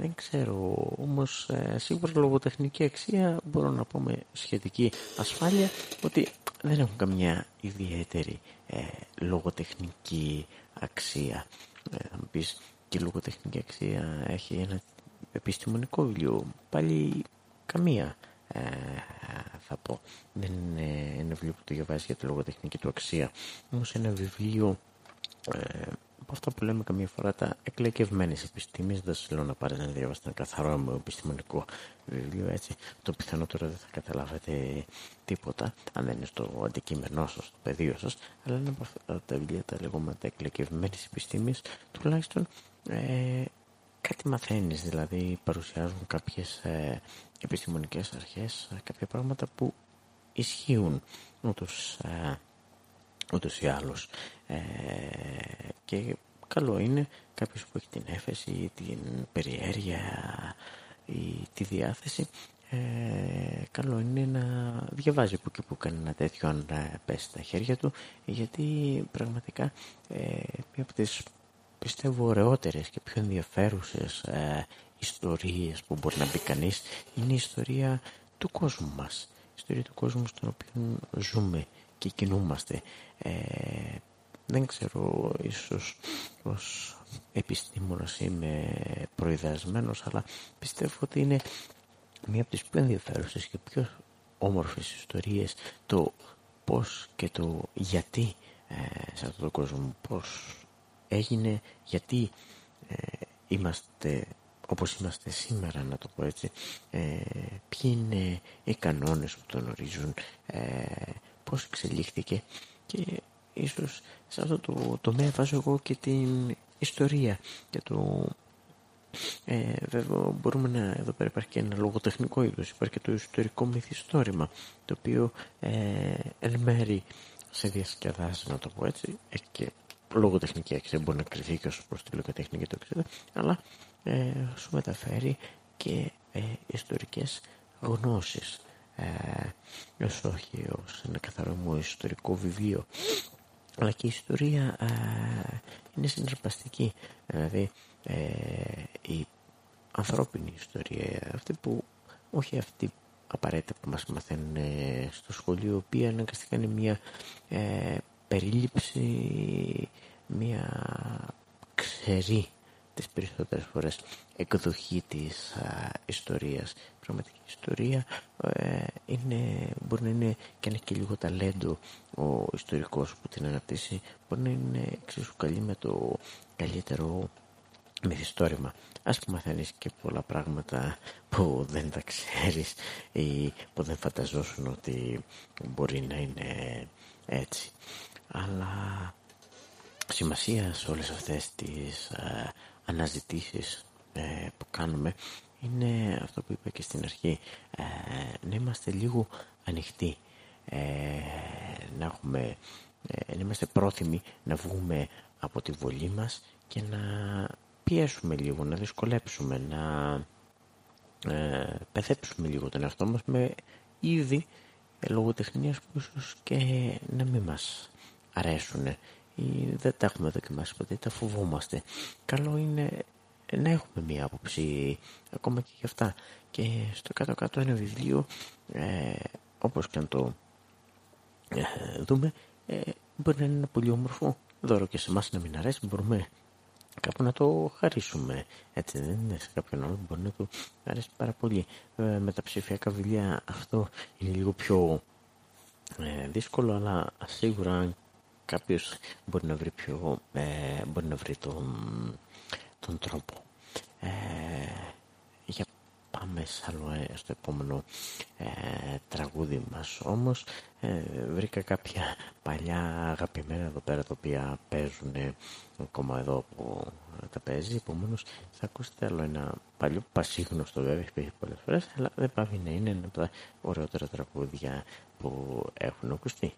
δεν ξέρω όμως ε, σίγουρα λογοτεχνική αξία μπορώ να πω με σχετική ασφάλεια ότι δεν έχουν καμιά ιδιαίτερη ε, λογοτεχνική αξία. Θα μου πεις και η λογοτεχνική αξία έχει ένα επιστημονικό βιβλίο πάλι καμία ε, θα πω. Δεν είναι ένα βιβλίο που το διαβάζει για τη λογοτεχνική του αξία. Όμως ένα βιβλίο ε, από αυτά που λέμε καμία φορά τα εκλεκευμένες επιστήμες. Δεν σας λέω να πάρετε να διαβάσετε ένα καθαρό επιστημονικό βιβλίο έτσι. Το πιθανότερο δεν θα καταλάβετε τίποτα αν δεν είναι στο αντικείμενό σας, στο πεδίο σας, αλλά είναι από αυτά τα βιβλία τα λεγόμενα εκλεκευμένες επιστήμες τουλάχιστον ε, κάτι μαθαίνεις. Δηλαδή παρουσιάζουν κάποιες ε, επιστημονικές αρχές ε, κάποια πράγματα που ισχύουν ούτως, ε, ούτως ή άλλως. Ε, και καλό είναι κάποιος που έχει την έφεση την περιέργεια ή τη διάθεση ε, καλό είναι να διαβάζει που και που κάνει ένα τέτοιο αν πέσει στα χέρια του γιατί πραγματικά ε, μία από τις πιστεύω ωραιότερες και πιο ενδιαφέρουσες ε, ιστορίες που μπορεί να πει κανείς είναι η ιστορία του κόσμου μας. Η ιστορία του κόσμου στον οποίο ζούμε και κινούμαστε. Ε, δεν ξέρω, ίσως ως επιστήμονας είμαι προειδασμένος, αλλά πιστεύω ότι είναι μία από τις πιο ενδιαφέρουσες και πιο όμορφες ιστορίες το πώς και το γιατί ε, σε αυτόν τον κόσμο, πώς έγινε γιατί ε, είμαστε όπως είμαστε σήμερα να το πω έτσι ε, ποιοι είναι οι κανόνες που τον ορίζουν ε, πώς εξελίχθηκε και ίσως σε αυτό το τομέα βάζω εγώ και την ιστορία και το ε, βέβαια μπορούμε να εδώ πέρα υπάρχει και ένα λογοτεχνικό είδος υπάρχει και το ιστορικό μυθιστόρημα το οποίο ε, εν μέρη σε διασκεδάζει να το πω έτσι έχει και λογοτεχνική αξία μπορεί να κρυθεί και όσο προς τη λογοτεχνική το ξέρω αλλά ε, σου μεταφέρει και ε, ιστορικές γνώσεις. Ε, όχι ως ένα καθαρό μου ιστορικό βιβλίο. Αλλά και η ιστορία ε, είναι συναρπαστική. Δηλαδή ε, η ανθρώπινη ιστορία αυτή που όχι αυτή απαραίτητα που μας μαθαίνουν στο σχολείο η οποία αναγκαστικά είναι μια ε, περίληψη μια ξερή τις περισσότερες φορές εκδοχή της α, ιστορίας. Η πραγματική ιστορία ε, είναι, μπορεί να είναι και ένα και λίγο ταλέντο ο ιστορικός που την αναπτύσσει μπορεί να είναι εξίσου καλή με το καλύτερο μυθιστόρημα. Ας που μαθαίνεις και πολλά πράγματα που δεν τα ξέρεις ή που δεν φανταζόσουν ότι μπορεί να είναι έτσι. Αλλά σημασία σε όλες αυτές τις ε, αναζητήσεις ε, που κάνουμε είναι αυτό που είπα και στην αρχή ε, να είμαστε λίγο ανοιχτοί ε, να, έχουμε, ε, να είμαστε πρόθυμοι να βγούμε από τη βολή μας και να πιέσουμε λίγο, να δυσκολέψουμε, να ε, πεθέψουμε λίγο τον εαυτό μας με είδη λογοτεχνίας που ίσως και να μην μας αρέσουν. ή δεν τα έχουμε δοκιμάσει ποτέ, τα φοβόμαστε. Καλό είναι να έχουμε μία άποψη ακόμα και γι' αυτά. Και στο κάτω-κάτω ένα βιβλίο, ε, όπως και αν το ε, δούμε, ε, μπορεί να είναι ένα πολύ όμορφο δώρο και σε εμάς να μην αρέσει, μπορούμε κάπου να το χαρίσουμε. Έτσι δεν είναι σε κάποιον άλλο μπορεί να του αρέσει πάρα πολύ. Ε, με τα ψηφιακά βιβλία αυτό είναι λίγο πιο ε, δύσκολο, αλλά σίγουρα αν κάποιος μπορεί να βρει, πιο, ε, μπορεί να βρει τον, τον τρόπο. Ε, για πάμε ε, στο επόμενο ε, τραγούδι μας όμως. Ε, βρήκα κάποια παλιά αγαπημένα εδώ πέρα τα οποία παίζουν ακόμα εδώ που τα παίζει. Επομένως θα ακούσετε άλλο ένα παλιό πασίγνωστο βέβαια έχει πει πολλές φορές αλλά δεν πάει να είναι ένα από τα ωραιότερα τραγούδια που έχουν ακουστεί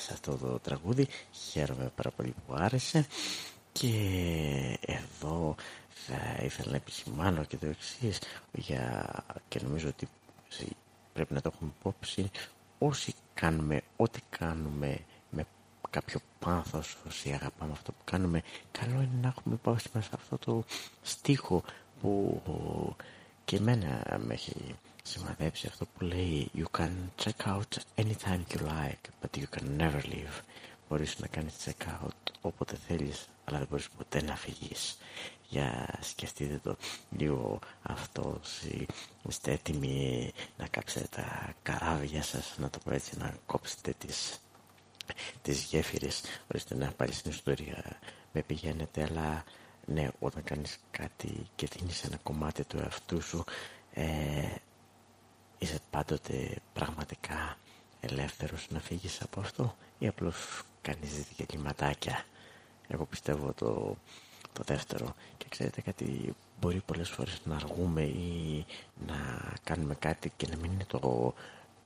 ιδιαίτερε σε αυτό το τραγούδι. Χαίρομαι πάρα πολύ που άρεσε. Και εδώ θα ήθελα να επισημάνω και το εξής για... και νομίζω ότι πρέπει να το έχουμε υπόψη όσοι κάνουμε ό,τι κάνουμε με κάποιο πάθος όσοι αγαπάμε αυτό που κάνουμε καλό είναι να έχουμε υπόψη μας αυτό το στίχο που και εμένα με έχει σημαδέψει αυτό που λέει You can check out anytime you like but you can never leave. Μπορείς να κάνεις check out όποτε θέλεις αλλά δεν μπορείς ποτέ να φύγεις για σκεφτείτε το λίγο αυτός είστε έτοιμοι να κάψετε τα καράβια σας να το πω έτσι να κόψετε τις, τις γέφυρες ορίστε να πάλι στην ιστορία. Με πηγαίνετε αλλά ναι όταν κάνεις κάτι και δίνεις ένα κομμάτι του εαυτού σου ε, είσαι πάντοτε πραγματικά ελεύθερος να φύγεις από αυτό ή απλώς κάνεις διαλυματάκια εγώ πιστεύω το, το δεύτερο. Και ξέρετε κάτι μπορεί πολλές φορές να αργούμε ή να κάνουμε κάτι και να μην είναι το,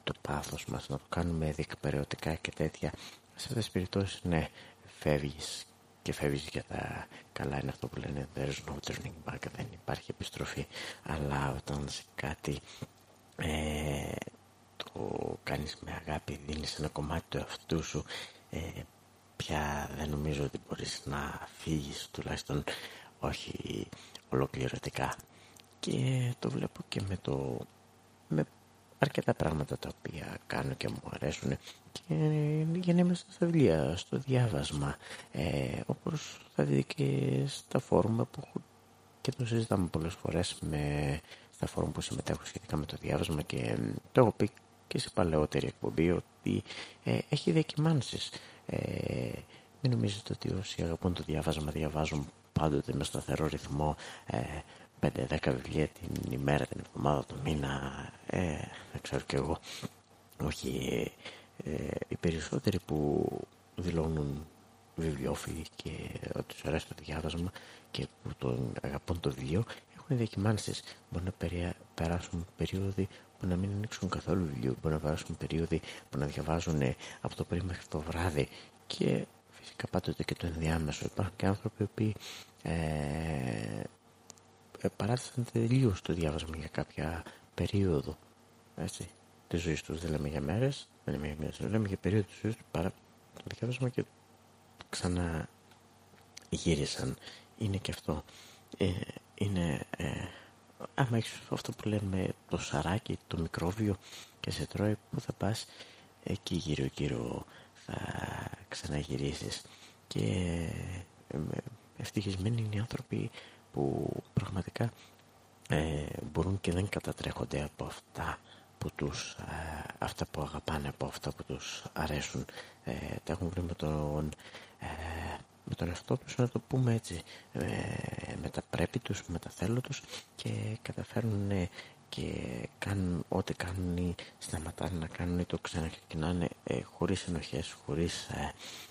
το πάθος μας να το κάνουμε διεκπαιρεωτικά και τέτοια. Σε αυτές τις περιπτώσεις ναι φεύγεις και φεύγεις για τα καλά είναι αυτό που λένε there's no turning back δεν υπάρχει επιστροφή. Αλλά όταν σε κάτι ε, το κάνεις με αγάπη δίνεις ένα κομμάτι του εαυτού σου. Ε, πια δεν νομίζω ότι μπορείς να φύγεις τουλάχιστον όχι ολοκληρωτικά. Και το βλέπω και με το με αρκετά πράγματα τα οποία κάνω και μου αρέσουν. Και για να είμαι στα βιβλία, στο διάβασμα ε, όπως θα δείτε και στα φόρουμ που και το συζητάμε πολλές φορές με, στα φόρουμ που συμμετέχω σχετικά με το διάβασμα και το έχω πει και σε παλαιότερη εκπομπή ότι ε, έχει διακυμάνσεις ε, μην νομίζετε ότι όσοι αγαπούν το διάβασμα διαβάζουν πάντοτε με σταθερό ρυθμό ε, 5-10 βιβλία την ημέρα, την εβδομάδα, το μήνα, ε, δεν ξέρω κι εγώ. Όχι, ε, οι περισσότεροι που δηλώνουν βιβλιοφίλοι και ότι τους αρέσει το διάβασμα και που τον αγαπούν το βιβλίο έχουν διακυμάνσεις. Μπορεί να περάσουν περίοδοι που να μην ανοίξουν καθόλου βιβλίο, μπορεί να περάσουν περίοδοι που να διαβάζουν από το πρωί μέχρι το βράδυ και φυσικά πάντοτε και το ενδιάμεσο. Υπάρχουν και άνθρωποι που ε, ε, παράτησαν τελείως το διάβασμα για κάποια περίοδο έτσι, της ζωής τους. Δεν λέμε για μέρες, δεν λέμε για μέρες, λέμε για περίοδο της ζωής τους παρά το διάβασμα και ξανά γύρισαν. Είναι και αυτό. Ε, είναι, ε, άμα έχεις αυτό που λέμε το σαράκι, το μικρόβιο και σε τρώει, πού θα πας, εκεί γύρω γύρω θα ξαναγυρίσεις. Και ε, ευτυχισμένοι είναι οι άνθρωποι που πραγματικά ε, μπορούν και δεν κατατρέχονται από αυτά που τους, ε, αυτά που αγαπάνε, από αυτά που τους αρέσουν. Ε, τα έχουν βρει με τον, ε, με τον εαυτό τους, να το πούμε έτσι, με τα πρέπει τους, με τα θέλω τους και καταφέρνουν και κάνουν ό,τι κάνουν ή σταματάνε να κάνουν ή το ξαναξεκινάνε ε, χωρίς ενοχές, χωρίς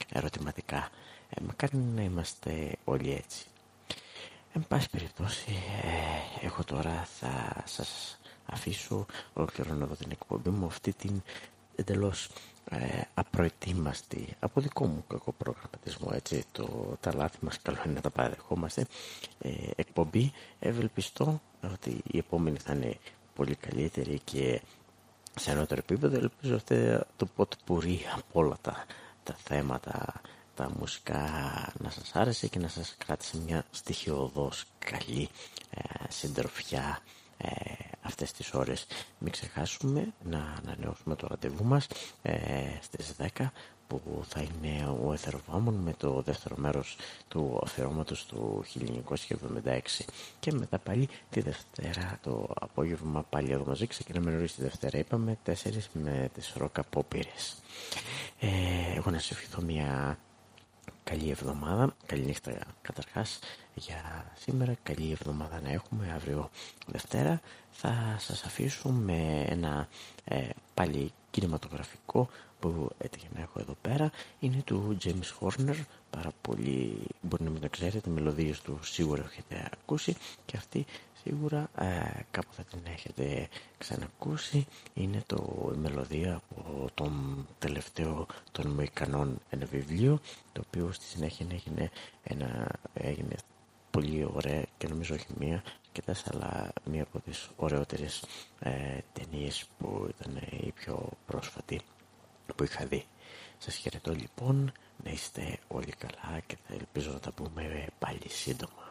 ερωτηματικά. Ε, μακάρι να είμαστε όλοι έτσι. Εν πάση περιπτώσει, ε, εγώ τώρα θα σας αφήσω, ολοκληρώνω εδώ την εκπομπή μου, αυτή την εντελώς ε, απροετοίμαστη, από δικό μου κακό προγραμματισμό, έτσι, το, τα λάθη μας καλό είναι να τα παραδεχόμαστε, ε, εκπομπή. Ευελπιστώ ότι η επόμενη θα είναι πολύ καλύτερη και σε ανώτερο επίπεδο, ελπίζω αυτό το πότε πουρεί από όλα τα, τα θέματα τα μουσικά να σας άρεσε και να σας κράτησε μια στοιχειοδός καλή ε, συντροφιά ε, αυτές τις ώρες. Μην ξεχάσουμε να ανανεώσουμε το ραντεβού μας ε, στις 10 που θα είναι ο Εθεροβάμων με το δεύτερο μέρος του αφιερώματος του 1976 και μετά πάλι τη Δευτέρα το απόγευμα πάλι εδώ μαζί ξεκινάμε νωρίς τη Δευτέρα είπαμε 4 με τις ρόκα πόπυρες. Ε, εγώ να σε ευχηθώ μια καλή εβδομάδα, καλή νύχτα καταρχάς για σήμερα, καλή εβδομάδα να έχουμε. Αύριο Δευτέρα. Θα σας αφήσω με ένα ε, πάλι κινηματογραφικό που έτυχε να έχω εδώ πέρα. Είναι του James Horner. Πάρα πολύ μπορεί να μην το ξέρετε μελωδίες του σίγουρα έχετε ακούσει. Και αυτή σίγουρα ε, κάπου θα την έχετε ξανακούσει είναι το η μελωδία από τον τελευταίο των Μοϊκανών ένα βιβλίο το οποίο στη συνέχεια έγινε, ένα, έγινε πολύ ωραία και νομίζω όχι μία αρκετές αλλά μία από τις ωραιότερες ε, ταινίες που ήταν η πιο πρόσφατη που είχα δει. Σας χαιρετώ λοιπόν, να είστε όλοι καλά και θα ελπίζω να τα πούμε πάλι σύντομα.